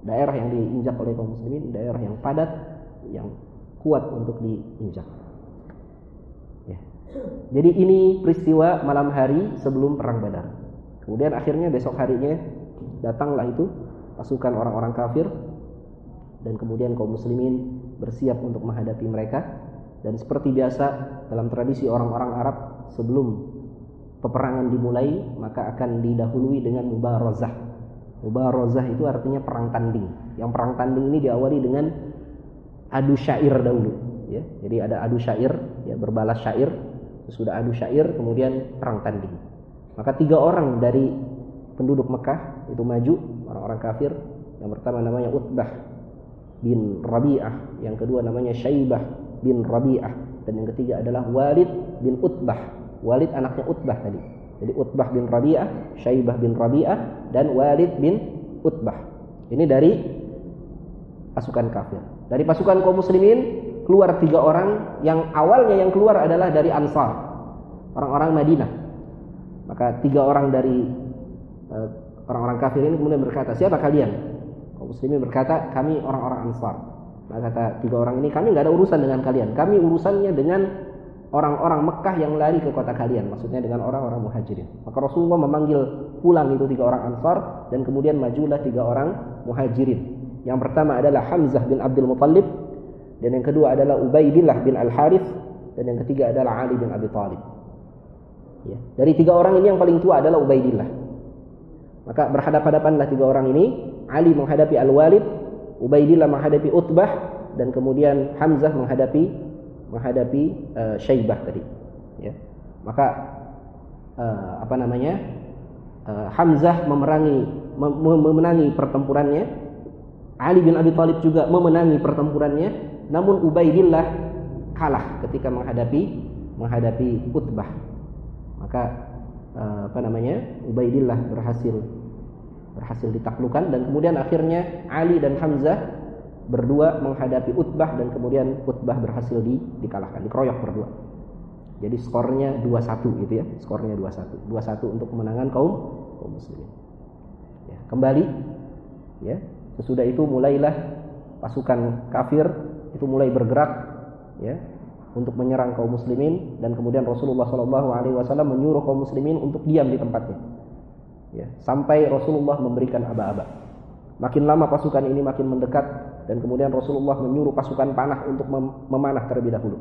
daerah yang diinjak oleh kaum muslimin daerah yang padat yang kuat untuk diinjak. Ya. Jadi ini peristiwa malam hari sebelum perang Badar. Kemudian akhirnya besok harinya datanglah itu pasukan orang-orang kafir dan kemudian kaum muslimin bersiap untuk menghadapi mereka dan seperti biasa dalam tradisi orang-orang Arab sebelum peperangan dimulai maka akan didahului dengan mubarazah. Mubarazah itu artinya perang tanding. Yang perang tanding ini diawali dengan adu syair dahulu ya. Jadi ada adu syair ya berbalas syair. Sudah adu syair kemudian perang tanding. Maka tiga orang dari penduduk Mekah itu maju orang-orang kafir. Yang pertama namanya Utbah bin Rabi'ah yang kedua namanya Syaibah bin Rabi'ah dan yang ketiga adalah Walid bin Utbah. Walid anaknya Utbah tadi jadi Utbah bin Rabi'ah Syaibah bin Rabi'ah dan Walid bin Utbah ini dari pasukan kafir dari pasukan kaum muslimin keluar tiga orang yang awalnya yang keluar adalah dari Ansar, orang-orang Madinah. Maka tiga orang dari uh, orang-orang kafir ini kemudian berkata, siapa kalian? Kaum muslimin berkata, kami orang-orang Ansar. Maka kata tiga orang ini, kami nggak ada urusan dengan kalian. Kami urusannya dengan orang-orang Mekah yang lari ke kota kalian. Maksudnya dengan orang-orang muhajirin. Maka Rasulullah memanggil pulang itu tiga orang Ansar dan kemudian majulah tiga orang muhajirin. Yang pertama adalah Hamzah bin Abdul Muttalib dan yang kedua adalah Ubaidillah bin Al-Harith dan yang ketiga adalah Ali bin Abi Thalib. Ya. Dari tiga orang ini yang paling tua adalah Ubaidillah. Maka berhadapan-hadapanlah tiga orang ini. Ali menghadapi Al-Walid, Ubaidillah menghadapi Utbah, dan kemudian Hamzah menghadapi menghadapi uh, Syaibah tadi. Ya. Maka uh, apa namanya? Uh, Hamzah memerangi mem memenangi pertempurannya Ali bin Abi Thalib juga memenangi pertempurannya, namun Ubaidillah kalah ketika menghadapi menghadapi Utbah. Maka eh, apa namanya? Ubaidillah berhasil berhasil ditaklukkan dan kemudian akhirnya Ali dan Hamzah berdua menghadapi Utbah dan kemudian Utbah berhasil di, dikalahkan, dikeroyok berdua. Jadi skornya 2-1 gitu ya, skornya 2-1. 2-1 untuk kemenangan kaum kaum muslimin. Ya, kembali ya, Sesudah itu mulailah pasukan kafir itu mulai bergerak ya untuk menyerang kaum muslimin dan kemudian Rasulullah Shallallahu alaihi wasallam menyuruh kaum muslimin untuk diam di tempatnya. Ya, sampai Rasulullah memberikan aba-aba. Makin lama pasukan ini makin mendekat dan kemudian Rasulullah menyuruh pasukan panah untuk mem memanah terlebih dahulu.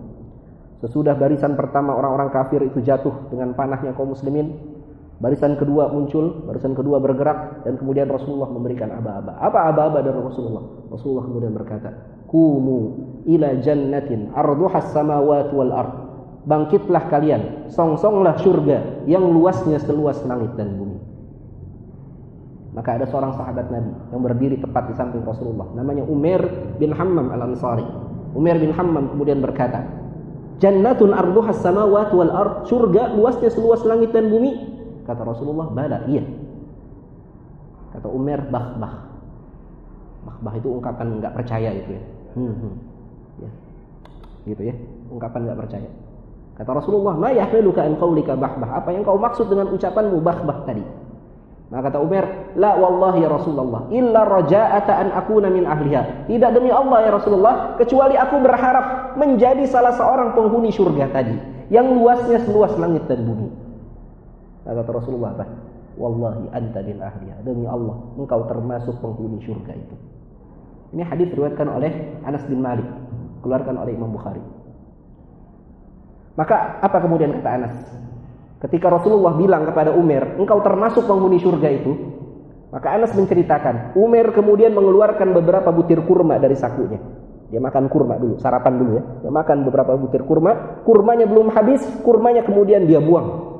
Sesudah barisan pertama orang-orang kafir itu jatuh dengan panahnya kaum muslimin, Barisan kedua muncul, barisan kedua bergerak dan kemudian Rasulullah memberikan aba-aba. Apa aba-aba dari Rasulullah? Rasulullah kemudian berkata, "Kumu ila jannatin arduhas samawati wal ard." bangkitlah kalian, songsonglah surga yang luasnya seluas langit dan bumi. Maka ada seorang sahabat Nabi yang berdiri tepat di samping Rasulullah, namanya Umar bin Hammam al-Ansari. Umar bin Hammam kemudian berkata, Jannatun arduha samawat wal ard, surga luasnya seluas langit dan bumi. Kata Rasulullah, bala, iya. Kata Umar, bah, bah. Bah, bah itu ungkapan nggak percaya itu ya. Hmm, hmm. ya. Gitu ya, ungkapan nggak percaya. Kata Rasulullah, "Ma yahmiluka an qaulika bahbah?" Apa yang kau maksud dengan ucapanmu bahbah tadi? Maka kata Umar, "La wallahi ya Rasulullah, illa raja'ata an akuna min ahliha." Tidak demi Allah ya Rasulullah, kecuali aku berharap menjadi salah seorang penghuni surga tadi, yang luasnya seluas langit dan bumi. Kata Rasulullah apa? Wallahi anta min ahliha. Demi Allah, engkau termasuk penghuni surga itu. Ini hadis diriwayatkan oleh Anas bin Malik, keluarkan oleh Imam Bukhari. Maka apa kemudian kata Anas? Ketika Rasulullah bilang kepada Umar, engkau termasuk penghuni surga itu, maka Anas menceritakan, Umar kemudian mengeluarkan beberapa butir kurma dari sakunya. Dia makan kurma dulu, sarapan dulu ya. Dia makan beberapa butir kurma, kurmanya belum habis, kurmanya kemudian dia buang.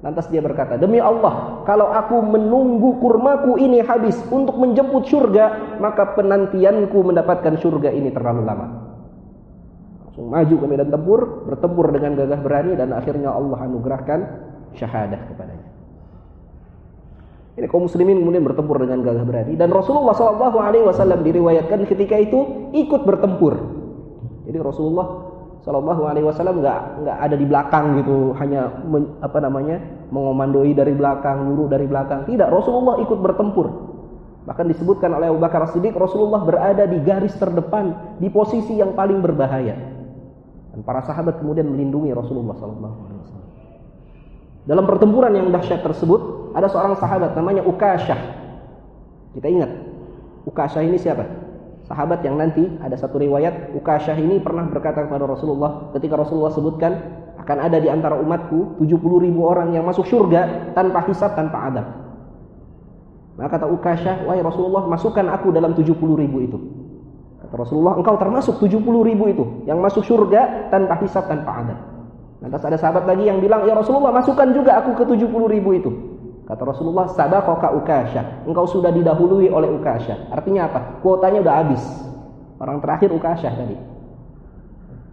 Lantas dia berkata, demi Allah, kalau aku menunggu kurmaku ini habis untuk menjemput surga, maka penantianku mendapatkan surga ini terlalu lama langsung maju ke medan tempur, bertempur dengan gagah berani dan akhirnya Allah anugerahkan syahadah kepadanya. Ini kaum muslimin kemudian bertempur dengan gagah berani dan Rasulullah Shallallahu Alaihi Wasallam diriwayatkan ketika itu ikut bertempur. Jadi Rasulullah Shallallahu Alaihi Wasallam nggak nggak ada di belakang gitu, hanya men, apa namanya mengomandoi dari belakang, nyuruh dari belakang. Tidak, Rasulullah ikut bertempur. Bahkan disebutkan oleh Abu Bakar Siddiq, Rasulullah berada di garis terdepan, di posisi yang paling berbahaya. Dan para sahabat kemudian melindungi Rasulullah SAW. Dalam pertempuran yang dahsyat tersebut, ada seorang sahabat namanya Ukashah. Kita ingat, Ukashah ini siapa? Sahabat yang nanti ada satu riwayat Ukashah ini pernah berkata kepada Rasulullah ketika Rasulullah sebutkan akan ada di antara umatku 70 ribu orang yang masuk surga tanpa hisab tanpa adab. Maka kata Ukashah, wahai Rasulullah masukkan aku dalam 70 ribu itu. Rasulullah engkau termasuk 70 ribu itu yang masuk surga tanpa hisab tanpa adab. Lantas ada sahabat lagi yang bilang, ya Rasulullah masukkan juga aku ke 70 ribu itu. Kata Rasulullah, sabakoka ukasha. Engkau sudah didahului oleh ukasha. Artinya apa? Kuotanya udah habis. Orang terakhir ukasha tadi.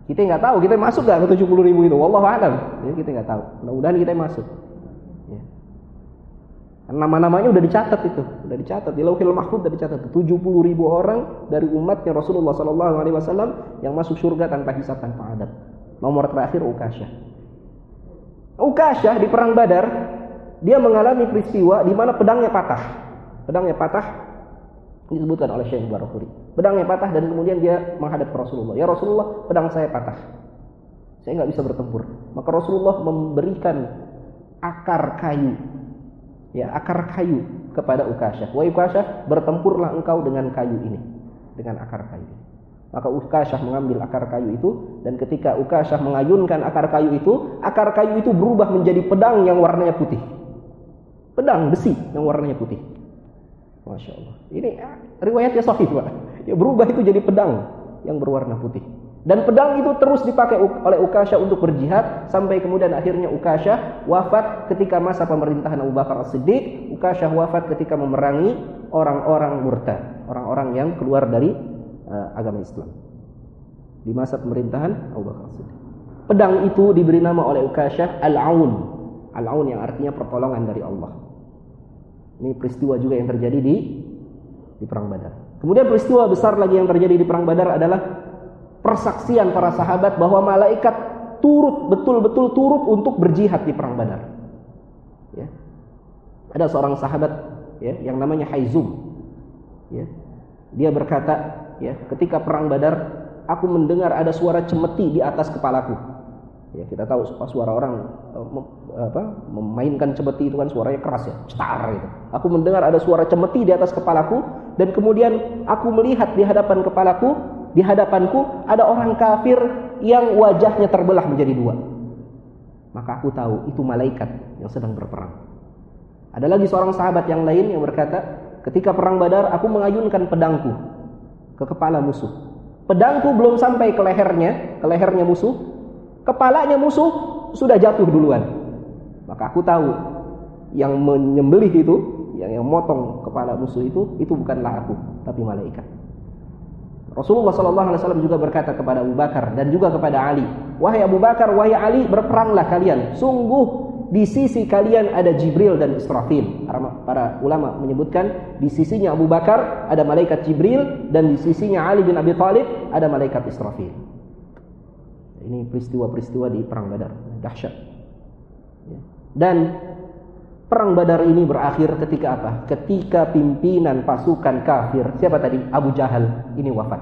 Kita nggak tahu kita masuk gak ke 70 ribu itu. Wallahu a'lam. Ya, kita nggak tahu. Mudah-mudahan kita masuk. Nama-namanya udah dicatat itu, udah dicatat di Lauhil Mahfuz udah dicatat 70 ribu orang dari umatnya Rasulullah Sallallahu Alaihi Wasallam yang masuk surga tanpa hisab tanpa adab. Nomor terakhir Ukasyah. Ukasyah di perang Badar dia mengalami peristiwa di mana pedangnya patah. Pedangnya patah disebutkan oleh Syekh Barakuri. Pedangnya patah dan kemudian dia menghadap ke Rasulullah. Ya Rasulullah, pedang saya patah. Saya nggak bisa bertempur. Maka Rasulullah memberikan akar kayu ya akar kayu kepada Ukasyah. Wa Ukasyah, bertempurlah engkau dengan kayu ini, dengan akar kayu. Maka Ukasyah mengambil akar kayu itu dan ketika Ukasyah mengayunkan akar kayu itu, akar kayu itu berubah menjadi pedang yang warnanya putih. Pedang besi yang warnanya putih. Masya Allah. Ini ah, riwayatnya sahih Pak. Ya berubah itu jadi pedang yang berwarna putih. Dan pedang itu terus dipakai oleh Ukasha untuk berjihad sampai kemudian akhirnya Ukasha wafat ketika masa pemerintahan Abu Bakar As-Siddiq. Ukasha wafat ketika memerangi orang-orang murtad, orang-orang yang keluar dari uh, agama Islam. Di masa pemerintahan Abu Bakar As-Siddiq. Pedang itu diberi nama oleh Ukasha Al-Aun. Al-Aun yang artinya pertolongan dari Allah. Ini peristiwa juga yang terjadi di di perang Badar. Kemudian peristiwa besar lagi yang terjadi di perang Badar adalah persaksian para sahabat bahwa malaikat turut betul-betul turut untuk berjihad di perang Badar. Ya. Ada seorang sahabat ya yang namanya Haizum. Ya. Dia berkata, ya, ketika perang Badar, aku mendengar ada suara cemeti di atas kepalaku. Ya, kita tahu suara orang eh, apa, memainkan cemeti itu kan suaranya keras ya, cetar gitu. Aku mendengar ada suara cemeti di atas kepalaku dan kemudian aku melihat di hadapan kepalaku di hadapanku ada orang kafir yang wajahnya terbelah menjadi dua. Maka aku tahu itu malaikat yang sedang berperang. Ada lagi seorang sahabat yang lain yang berkata, ketika perang Badar aku mengayunkan pedangku ke kepala musuh. Pedangku belum sampai ke lehernya, ke lehernya musuh. kepalanya musuh sudah jatuh duluan. Maka aku tahu yang menyembelih itu, yang yang motong kepala musuh itu, itu bukanlah aku, tapi malaikat. Rasulullah Shallallahu Alaihi Wasallam juga berkata kepada Abu Bakar dan juga kepada Ali, wahai Abu Bakar, wahai Ali, berperanglah kalian. Sungguh di sisi kalian ada Jibril dan Israfil. Para ulama menyebutkan di sisinya Abu Bakar ada malaikat Jibril dan di sisinya Ali bin Abi Thalib ada malaikat Israfil. Ini peristiwa-peristiwa di perang Badar, dahsyat. Ya. Dan perang Badar ini berakhir ketika apa? Ketika pimpinan pasukan kafir, siapa tadi? Abu Jahal ini wafat.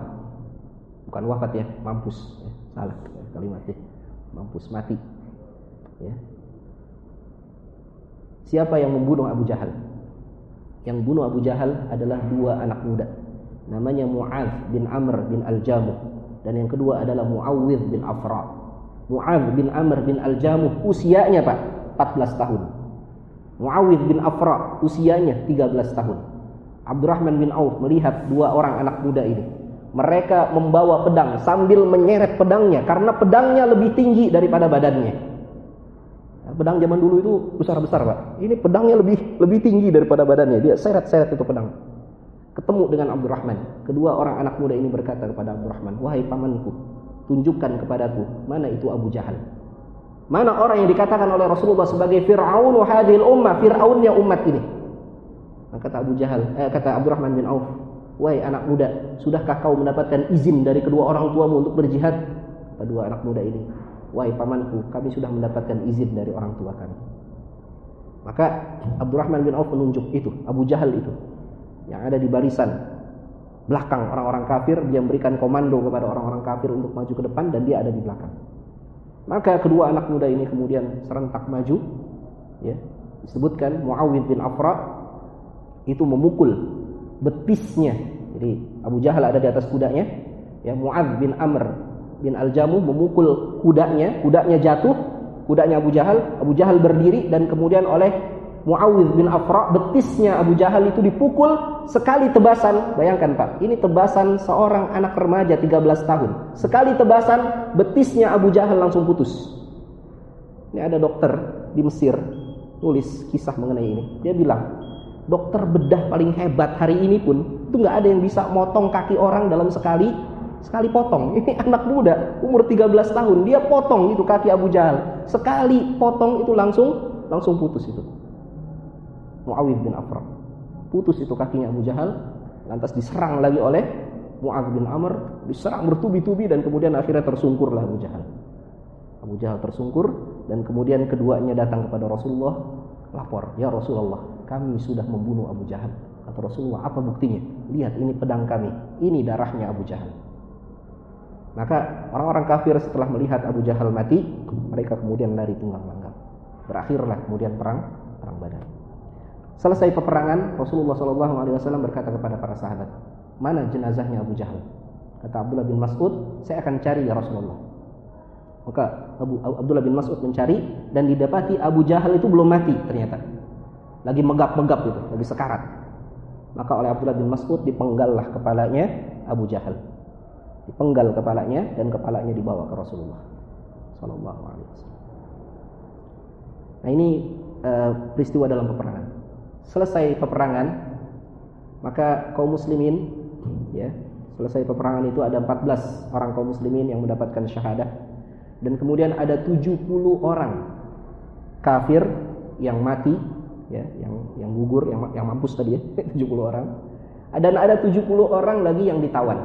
Bukan wafat ya, mampus. Ya, salah kalimatnya. Mampus mati. Ya. Siapa yang membunuh Abu Jahal? Yang bunuh Abu Jahal adalah dua anak muda. Namanya Mu'adh bin Amr bin Al-Jamuh dan yang kedua adalah Muawwidh bin Afra. Muawwidh bin Amr bin Al-Jamuh usianya Pak 14 tahun. Muawwidh bin Afra usianya 13 tahun. Abdurrahman bin Auf melihat dua orang anak muda ini. Mereka membawa pedang sambil menyeret pedangnya karena pedangnya lebih tinggi daripada badannya. Nah, pedang zaman dulu itu besar-besar, Pak. Ini pedangnya lebih lebih tinggi daripada badannya. Dia seret-seret itu pedang ketemu dengan Abdurrahman. Kedua orang anak muda ini berkata kepada Abdurrahman, "Wahai pamanku, tunjukkan kepadaku mana itu Abu Jahal." Mana orang yang dikatakan oleh Rasulullah sebagai Fir'aun hadhil ummah, Fir'aunnya umat ini. Kata Abu Jahal, eh, kata Abdurrahman bin Auf, "Wahai anak muda, sudahkah kau mendapatkan izin dari kedua orang tuamu untuk berjihad?" Kedua anak muda ini, "Wahai pamanku, kami sudah mendapatkan izin dari orang tua kami." Maka Abdurrahman bin Auf menunjuk itu, Abu Jahal itu yang ada di barisan belakang orang-orang kafir dia memberikan komando kepada orang-orang kafir untuk maju ke depan dan dia ada di belakang maka kedua anak muda ini kemudian serentak maju ya. Disebutkan Muawid bin Afra itu memukul betisnya. Jadi Abu Jahal ada di atas kudanya. Ya Muad bin Amr bin Al-Jamu memukul kudanya. Kudanya jatuh kudanya Abu Jahal. Abu Jahal berdiri dan kemudian oleh Muawidh bin Afra betisnya Abu Jahal itu dipukul sekali tebasan. Bayangkan Pak ini tebasan seorang anak remaja 13 tahun. Sekali tebasan betisnya Abu Jahal langsung putus. Ini ada dokter di Mesir tulis kisah mengenai ini. Dia bilang dokter bedah paling hebat hari ini pun itu nggak ada yang bisa motong kaki orang dalam sekali sekali potong. Ini anak muda umur 13 tahun dia potong itu kaki Abu Jahal. Sekali potong itu langsung langsung putus itu Muawiyah bin Afra. Putus itu kakinya Abu Jahal, lantas diserang lagi oleh Muawiyah bin Amr, diserang bertubi-tubi dan kemudian akhirnya tersungkurlah Abu Jahal. Abu Jahal tersungkur dan kemudian keduanya datang kepada Rasulullah lapor, "Ya Rasulullah, kami sudah membunuh Abu Jahal." Kata Rasulullah, "Apa buktinya?" "Lihat, ini pedang kami. Ini darahnya Abu Jahal." Maka orang-orang kafir setelah melihat Abu Jahal mati, mereka kemudian lari tunggang langgang. Berakhirlah kemudian perang perang Badar. Selesai peperangan, Rasulullah Shallallahu Alaihi Wasallam berkata kepada para sahabat, mana jenazahnya Abu Jahal? Kata Abdullah bin Mas'ud, saya akan cari ya Rasulullah. Maka Abu Abdullah bin Mas'ud mencari dan didapati Abu Jahal itu belum mati ternyata. Lagi megap-megap itu, lagi sekarat. Maka oleh Abdullah bin Mas'ud dipenggallah kepalanya Abu Jahal. Dipenggal kepalanya dan kepalanya dibawa ke Rasulullah Shallallahu Alaihi Wasallam. Nah ini uh, peristiwa dalam peperangan selesai peperangan maka kaum muslimin ya selesai peperangan itu ada 14 orang kaum muslimin yang mendapatkan syahadah. Dan kemudian ada 70 orang kafir yang mati ya yang yang gugur yang yang mampus tadi ya 70 orang. Dan ada 70 orang lagi yang ditawan.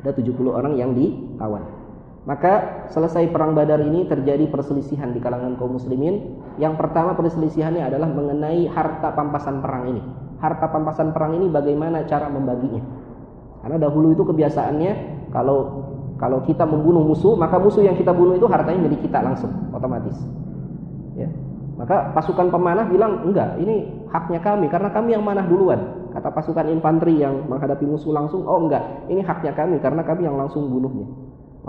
Ada 70 orang yang ditawan maka selesai perang Badar ini terjadi perselisihan di kalangan kaum muslimin. Yang pertama perselisihannya adalah mengenai harta pampasan perang ini. Harta pampasan perang ini bagaimana cara membaginya? Karena dahulu itu kebiasaannya kalau kalau kita membunuh musuh, maka musuh yang kita bunuh itu hartanya milik kita langsung, otomatis. Ya. Maka pasukan pemanah bilang, "Enggak, ini haknya kami karena kami yang manah duluan." Kata pasukan infanteri yang menghadapi musuh langsung, "Oh, enggak, ini haknya kami karena kami yang langsung bunuhnya."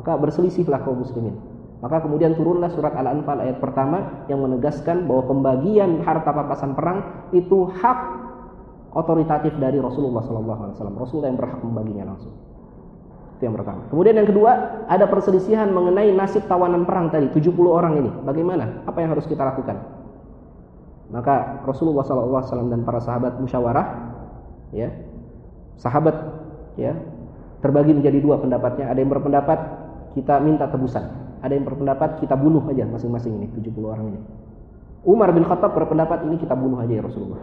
Maka berselisihlah kaum muslimin. Maka kemudian turunlah surat Al-Anfal ayat pertama yang menegaskan bahwa pembagian harta papasan perang itu hak otoritatif dari Rasulullah SAW. Rasulullah yang berhak membaginya langsung. Itu yang pertama. Kemudian yang kedua, ada perselisihan mengenai nasib tawanan perang tadi, 70 orang ini. Bagaimana? Apa yang harus kita lakukan? Maka Rasulullah SAW dan para sahabat musyawarah, ya, sahabat, ya, terbagi menjadi dua pendapatnya. Ada yang berpendapat kita minta tebusan. Ada yang berpendapat kita bunuh aja masing-masing ini 70 orang ini. Umar bin Khattab berpendapat ini kita bunuh aja ya Rasulullah.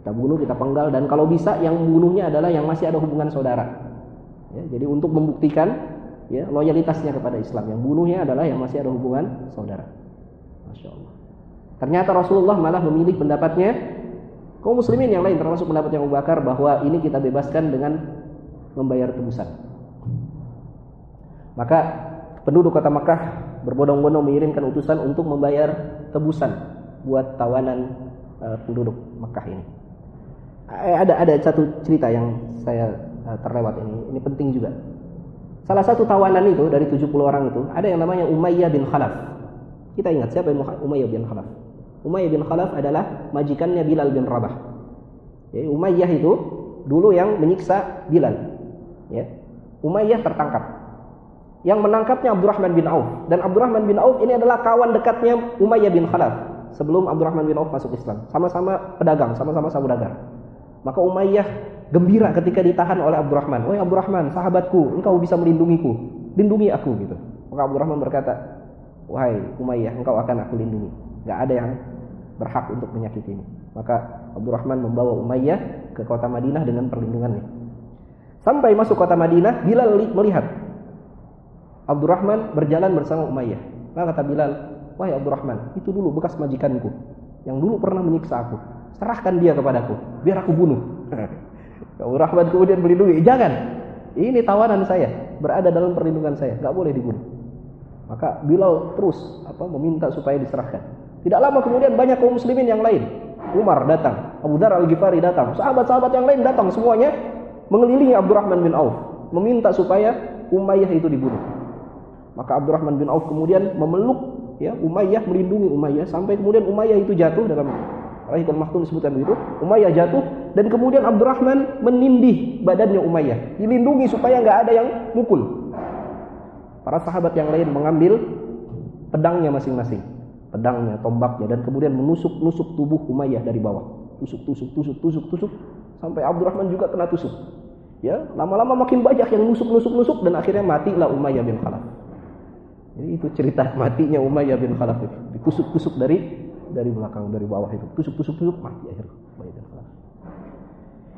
Kita bunuh, kita penggal dan kalau bisa yang membunuhnya adalah yang masih ada hubungan saudara. Ya, jadi untuk membuktikan ya loyalitasnya kepada Islam, yang bunuhnya adalah yang masih ada hubungan saudara. Masya Allah. Ternyata Rasulullah malah memilih pendapatnya kaum muslimin yang lain termasuk pendapat yang Abu Bakar bahwa ini kita bebaskan dengan membayar tebusan. Maka penduduk kota Makkah berbondong-bondong mengirimkan utusan untuk membayar tebusan buat tawanan uh, penduduk Makkah ini. Eh, ada ada satu cerita yang saya uh, terlewat ini. Ini penting juga. Salah satu tawanan itu dari 70 orang itu ada yang namanya Umayyah bin Khalaf. Kita ingat siapa Umayyah bin Khalaf? Umayyah bin Khalaf adalah majikannya Bilal bin Rabah. Jadi Umayyah itu dulu yang menyiksa Bilal. Ya. Umayyah tertangkap. Yang menangkapnya Abdurrahman bin Auf dan Abdurrahman bin Auf ini adalah kawan dekatnya Umayyah bin Khalaf sebelum Abdurrahman bin Auf masuk Islam. Sama-sama pedagang, sama-sama saudagar. Maka Umayyah gembira ketika ditahan oleh Abdurrahman. "Wahai Abdurrahman, sahabatku, engkau bisa melindungiku. Lindungi aku." gitu. Maka Abdurrahman berkata, "Wahai Umayyah, engkau akan aku lindungi. Gak ada yang berhak untuk menyakitimu." Maka Abdurrahman membawa Umayyah ke kota Madinah dengan perlindungannya. Sampai masuk kota Madinah, Bilal melihat Abdurrahman berjalan bersama Umayyah. Maka kata Bilal, "Wahai Abdurrahman, itu dulu bekas majikanku yang dulu pernah menyiksa aku serahkan dia kepadaku, biar aku bunuh. Abu Rahman kemudian melindungi, jangan. Ini tawanan saya, berada dalam perlindungan saya, nggak boleh dibunuh. Maka Bilal terus apa meminta supaya diserahkan. Tidak lama kemudian banyak kaum muslimin yang lain. Umar datang, Abu Dhar Al-Ghifari datang, sahabat-sahabat yang lain datang semuanya mengelilingi Abdurrahman bin Auf, meminta supaya Umayyah itu dibunuh. Maka Abdurrahman bin Auf kemudian memeluk ya Umayyah melindungi Umayyah sampai kemudian Umayyah itu jatuh dalam Rahikul Maktum disebutkan begitu. Umayyah jatuh dan kemudian Abdurrahman menindih badannya Umayyah, dilindungi supaya nggak ada yang mukul. Para sahabat yang lain mengambil pedangnya masing-masing, pedangnya, tombaknya dan kemudian menusuk-nusuk tubuh Umayyah dari bawah. Tusuk, tusuk, tusuk, tusuk, tusuk sampai Abdurrahman juga kena tusuk. Ya, lama-lama makin banyak yang nusuk-nusuk-nusuk dan akhirnya matilah Umayyah bin Khalaf. Jadi itu cerita matinya Umayyah bin Khalaf itu. Ditusuk-tusuk dari dari belakang dari bawah itu tusuk tusuk tusuk mati akhirnya Umayyah bin Khalaf.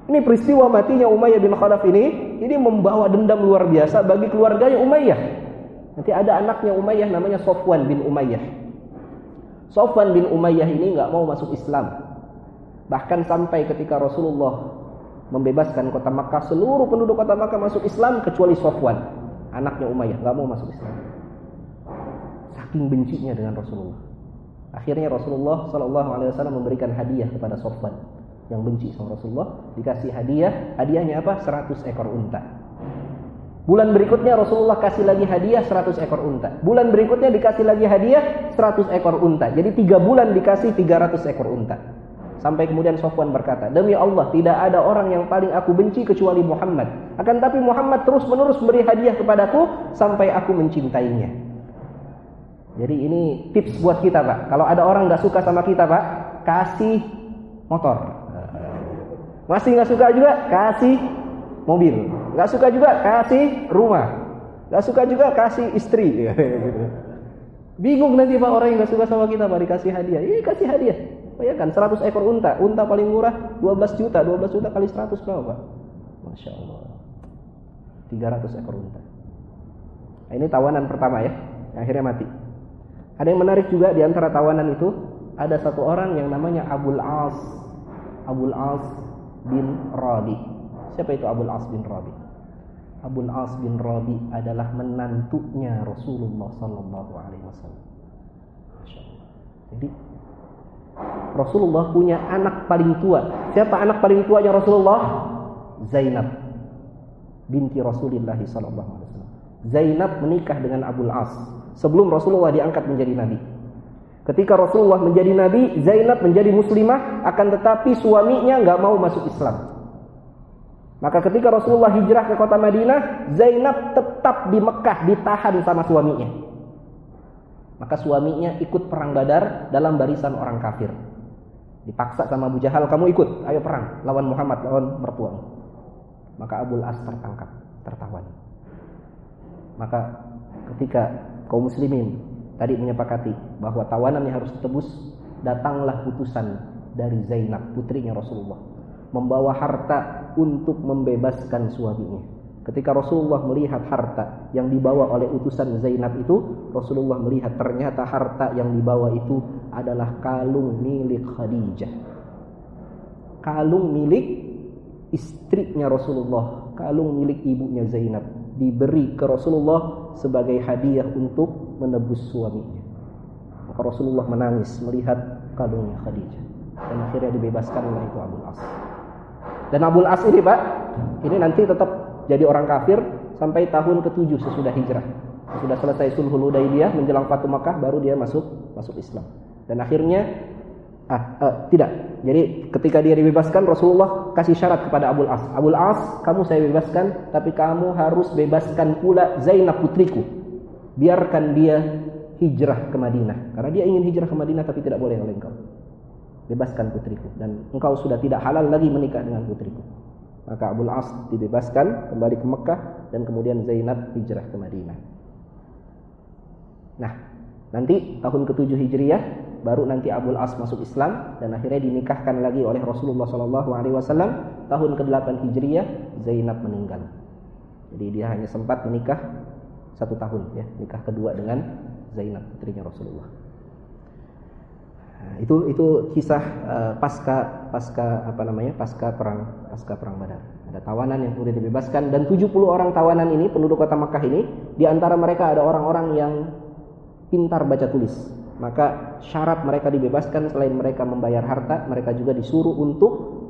Ini peristiwa matinya Umayyah bin Khalaf ini ini membawa dendam luar biasa bagi keluarganya Umayyah. Nanti ada anaknya Umayyah namanya Sofwan bin Umayyah. Sofwan bin Umayyah ini nggak mau masuk Islam. Bahkan sampai ketika Rasulullah membebaskan kota Makkah, seluruh penduduk kota Makkah masuk Islam kecuali Sofwan, anaknya Umayyah, nggak mau masuk Islam. Saking bencinya dengan Rasulullah. Akhirnya Rasulullah Shallallahu Alaihi Wasallam memberikan hadiah kepada Sofwan yang benci sama Rasulullah. Dikasih hadiah, hadiahnya apa? 100 ekor unta. Bulan berikutnya Rasulullah kasih lagi hadiah 100 ekor unta. Bulan berikutnya dikasih lagi hadiah 100 ekor unta. Jadi tiga bulan dikasih 300 ekor unta. Sampai kemudian Sofwan berkata, Demi Allah tidak ada orang yang paling aku benci kecuali Muhammad. Akan tapi Muhammad terus menerus beri hadiah kepadaku sampai aku mencintainya. Jadi ini tips buat kita Pak. Kalau ada orang nggak suka sama kita Pak, kasih motor. Masih nggak suka juga, kasih mobil. Nggak suka juga, kasih rumah. Nggak suka juga, kasih istri. Bingung nanti Pak orang yang nggak suka sama kita Pak dikasih hadiah. Ini kasih hadiah. Bayangkan 100 ekor unta. Unta paling murah 12 juta. 12 juta kali 100 berapa Pak? Masya Allah. 300 ekor unta. Nah, ini tawanan pertama ya. Akhirnya mati. Ada yang menarik juga di antara tawanan itu ada satu orang yang namanya Abul As Abul As bin Rabi. Siapa itu Abul As bin Rabi? Abul As bin Rabi adalah menantunya Rasulullah Sallallahu Alaihi Wasallam. Jadi Rasulullah punya anak paling tua. Siapa anak paling tuanya Rasulullah? Zainab binti Rasulullah Sallallahu Alaihi Wasallam. Zainab menikah dengan Abul As sebelum Rasulullah diangkat menjadi nabi. Ketika Rasulullah menjadi nabi, Zainab menjadi muslimah, akan tetapi suaminya nggak mau masuk Islam. Maka ketika Rasulullah hijrah ke kota Madinah, Zainab tetap di Mekah ditahan sama suaminya. Maka suaminya ikut perang Badar dalam barisan orang kafir. Dipaksa sama Abu Jahal, kamu ikut, ayo perang lawan Muhammad, lawan mertuamu. Maka Abu As tertangkap, tertawan. Maka ketika kaum muslimin tadi menyepakati bahwa tawanan yang harus ditebus, datanglah putusan dari Zainab, putrinya Rasulullah membawa harta untuk membebaskan suaminya. Ketika Rasulullah melihat harta yang dibawa oleh utusan Zainab itu, Rasulullah melihat ternyata harta yang dibawa itu adalah kalung milik Khadijah. Kalung milik istrinya Rasulullah, kalung milik ibunya Zainab diberi ke Rasulullah sebagai hadiah untuk menebus suaminya. Maka Rasulullah menangis melihat kalungnya Khadijah dan akhirnya dibebaskan oleh itu Abu As. Dan Abul As ini Pak, ini nanti tetap jadi orang kafir sampai tahun ke-7 sesudah hijrah. Sudah selesai sulhul Hudaybiyah menjelang Fatu Makkah baru dia masuk masuk Islam. Dan akhirnya ah, ah tidak. Jadi ketika dia dibebaskan Rasulullah kasih syarat kepada Abul As. Abul As, kamu saya bebaskan tapi kamu harus bebaskan pula Zainab putriku. Biarkan dia hijrah ke Madinah. Karena dia ingin hijrah ke Madinah tapi tidak boleh oleh engkau bebaskan putriku dan engkau sudah tidak halal lagi menikah dengan putriku. Maka Abu As dibebaskan kembali ke Mekah dan kemudian Zainab hijrah ke Madinah. Nah, nanti tahun ke-7 Hijriah baru nanti Abu As masuk Islam dan akhirnya dinikahkan lagi oleh Rasulullah Shallallahu alaihi wasallam tahun ke-8 Hijriah Zainab meninggal. Jadi dia hanya sempat menikah satu tahun ya, nikah kedua dengan Zainab putrinya Rasulullah. Nah, itu itu kisah uh, pasca pasca apa namanya pasca perang pasca perang Badar. Ada tawanan yang kemudian dibebaskan dan 70 orang tawanan ini penduduk kota Makkah ini di antara mereka ada orang-orang yang pintar baca tulis. Maka syarat mereka dibebaskan selain mereka membayar harta, mereka juga disuruh untuk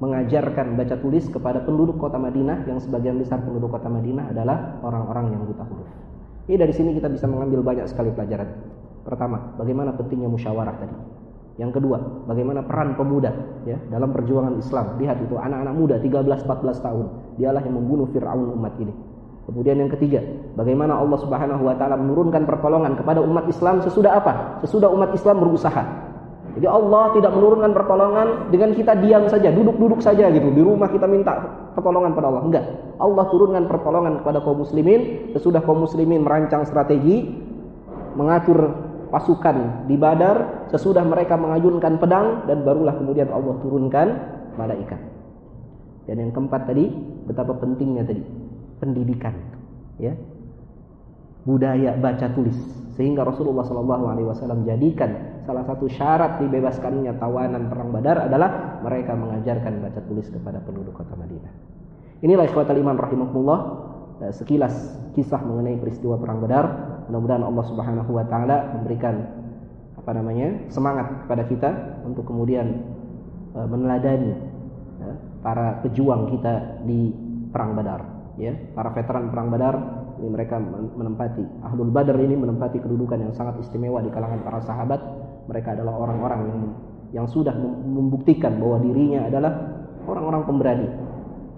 mengajarkan baca tulis kepada penduduk kota Madinah yang sebagian besar penduduk kota Madinah adalah orang-orang yang buta huruf. Ini dari sini kita bisa mengambil banyak sekali pelajaran. Pertama, bagaimana pentingnya musyawarah tadi. Yang kedua, bagaimana peran pemuda ya dalam perjuangan Islam. Lihat itu anak-anak muda 13 14 tahun, dialah yang membunuh Firaun umat ini. Kemudian yang ketiga, bagaimana Allah Subhanahu wa taala menurunkan pertolongan kepada umat Islam sesudah apa? Sesudah umat Islam berusaha. Jadi Allah tidak menurunkan pertolongan dengan kita diam saja, duduk-duduk saja gitu. Di rumah kita minta pertolongan pada Allah. Enggak. Allah turunkan pertolongan kepada kaum muslimin sesudah kaum muslimin merancang strategi mengatur pasukan di Badar sesudah mereka mengayunkan pedang dan barulah kemudian Allah turunkan malaikat. Dan yang keempat tadi betapa pentingnya tadi pendidikan, ya. Budaya baca tulis sehingga Rasulullah Shallallahu alaihi wasallam jadikan salah satu syarat dibebaskannya tawanan perang Badar adalah mereka mengajarkan baca tulis kepada penduduk kota Madinah. Inilah ikhwatal iman rahimahumullah eh, sekilas kisah mengenai peristiwa perang Badar Mudah-mudahan Allah Subhanahu wa taala memberikan apa namanya? semangat kepada kita untuk kemudian e, meneladani ya, para pejuang kita di perang Badar, ya. Para veteran perang Badar ini mereka menempati Ahlul Badar ini menempati kedudukan yang sangat istimewa di kalangan para sahabat. Mereka adalah orang-orang yang yang sudah membuktikan bahwa dirinya adalah orang-orang pemberani,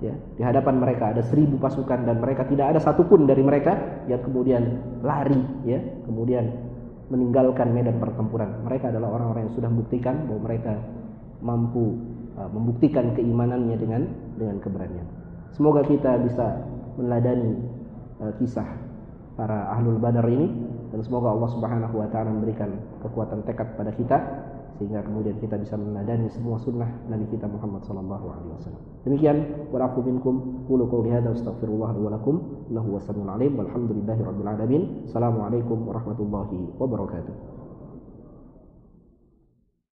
ya di hadapan mereka ada seribu pasukan dan mereka tidak ada satupun dari mereka yang kemudian lari ya kemudian meninggalkan medan pertempuran mereka adalah orang-orang yang sudah membuktikan bahwa mereka mampu uh, membuktikan keimanannya dengan dengan keberanian semoga kita bisa meneladani uh, kisah para ahlul badar ini dan semoga Allah Subhanahu wa taala memberikan kekuatan tekad pada kita sehingga kemudian kita bisa meneladani semua sunnah Nabi kita Muhammad sallallahu alaihi wasallam. Demikian wa minkum qulu qawli hadza astaghfirullah wa lakum innahu wasamiul alim walhamdulillahi rabbil alamin. Assalamualaikum warahmatullahi wabarakatuh.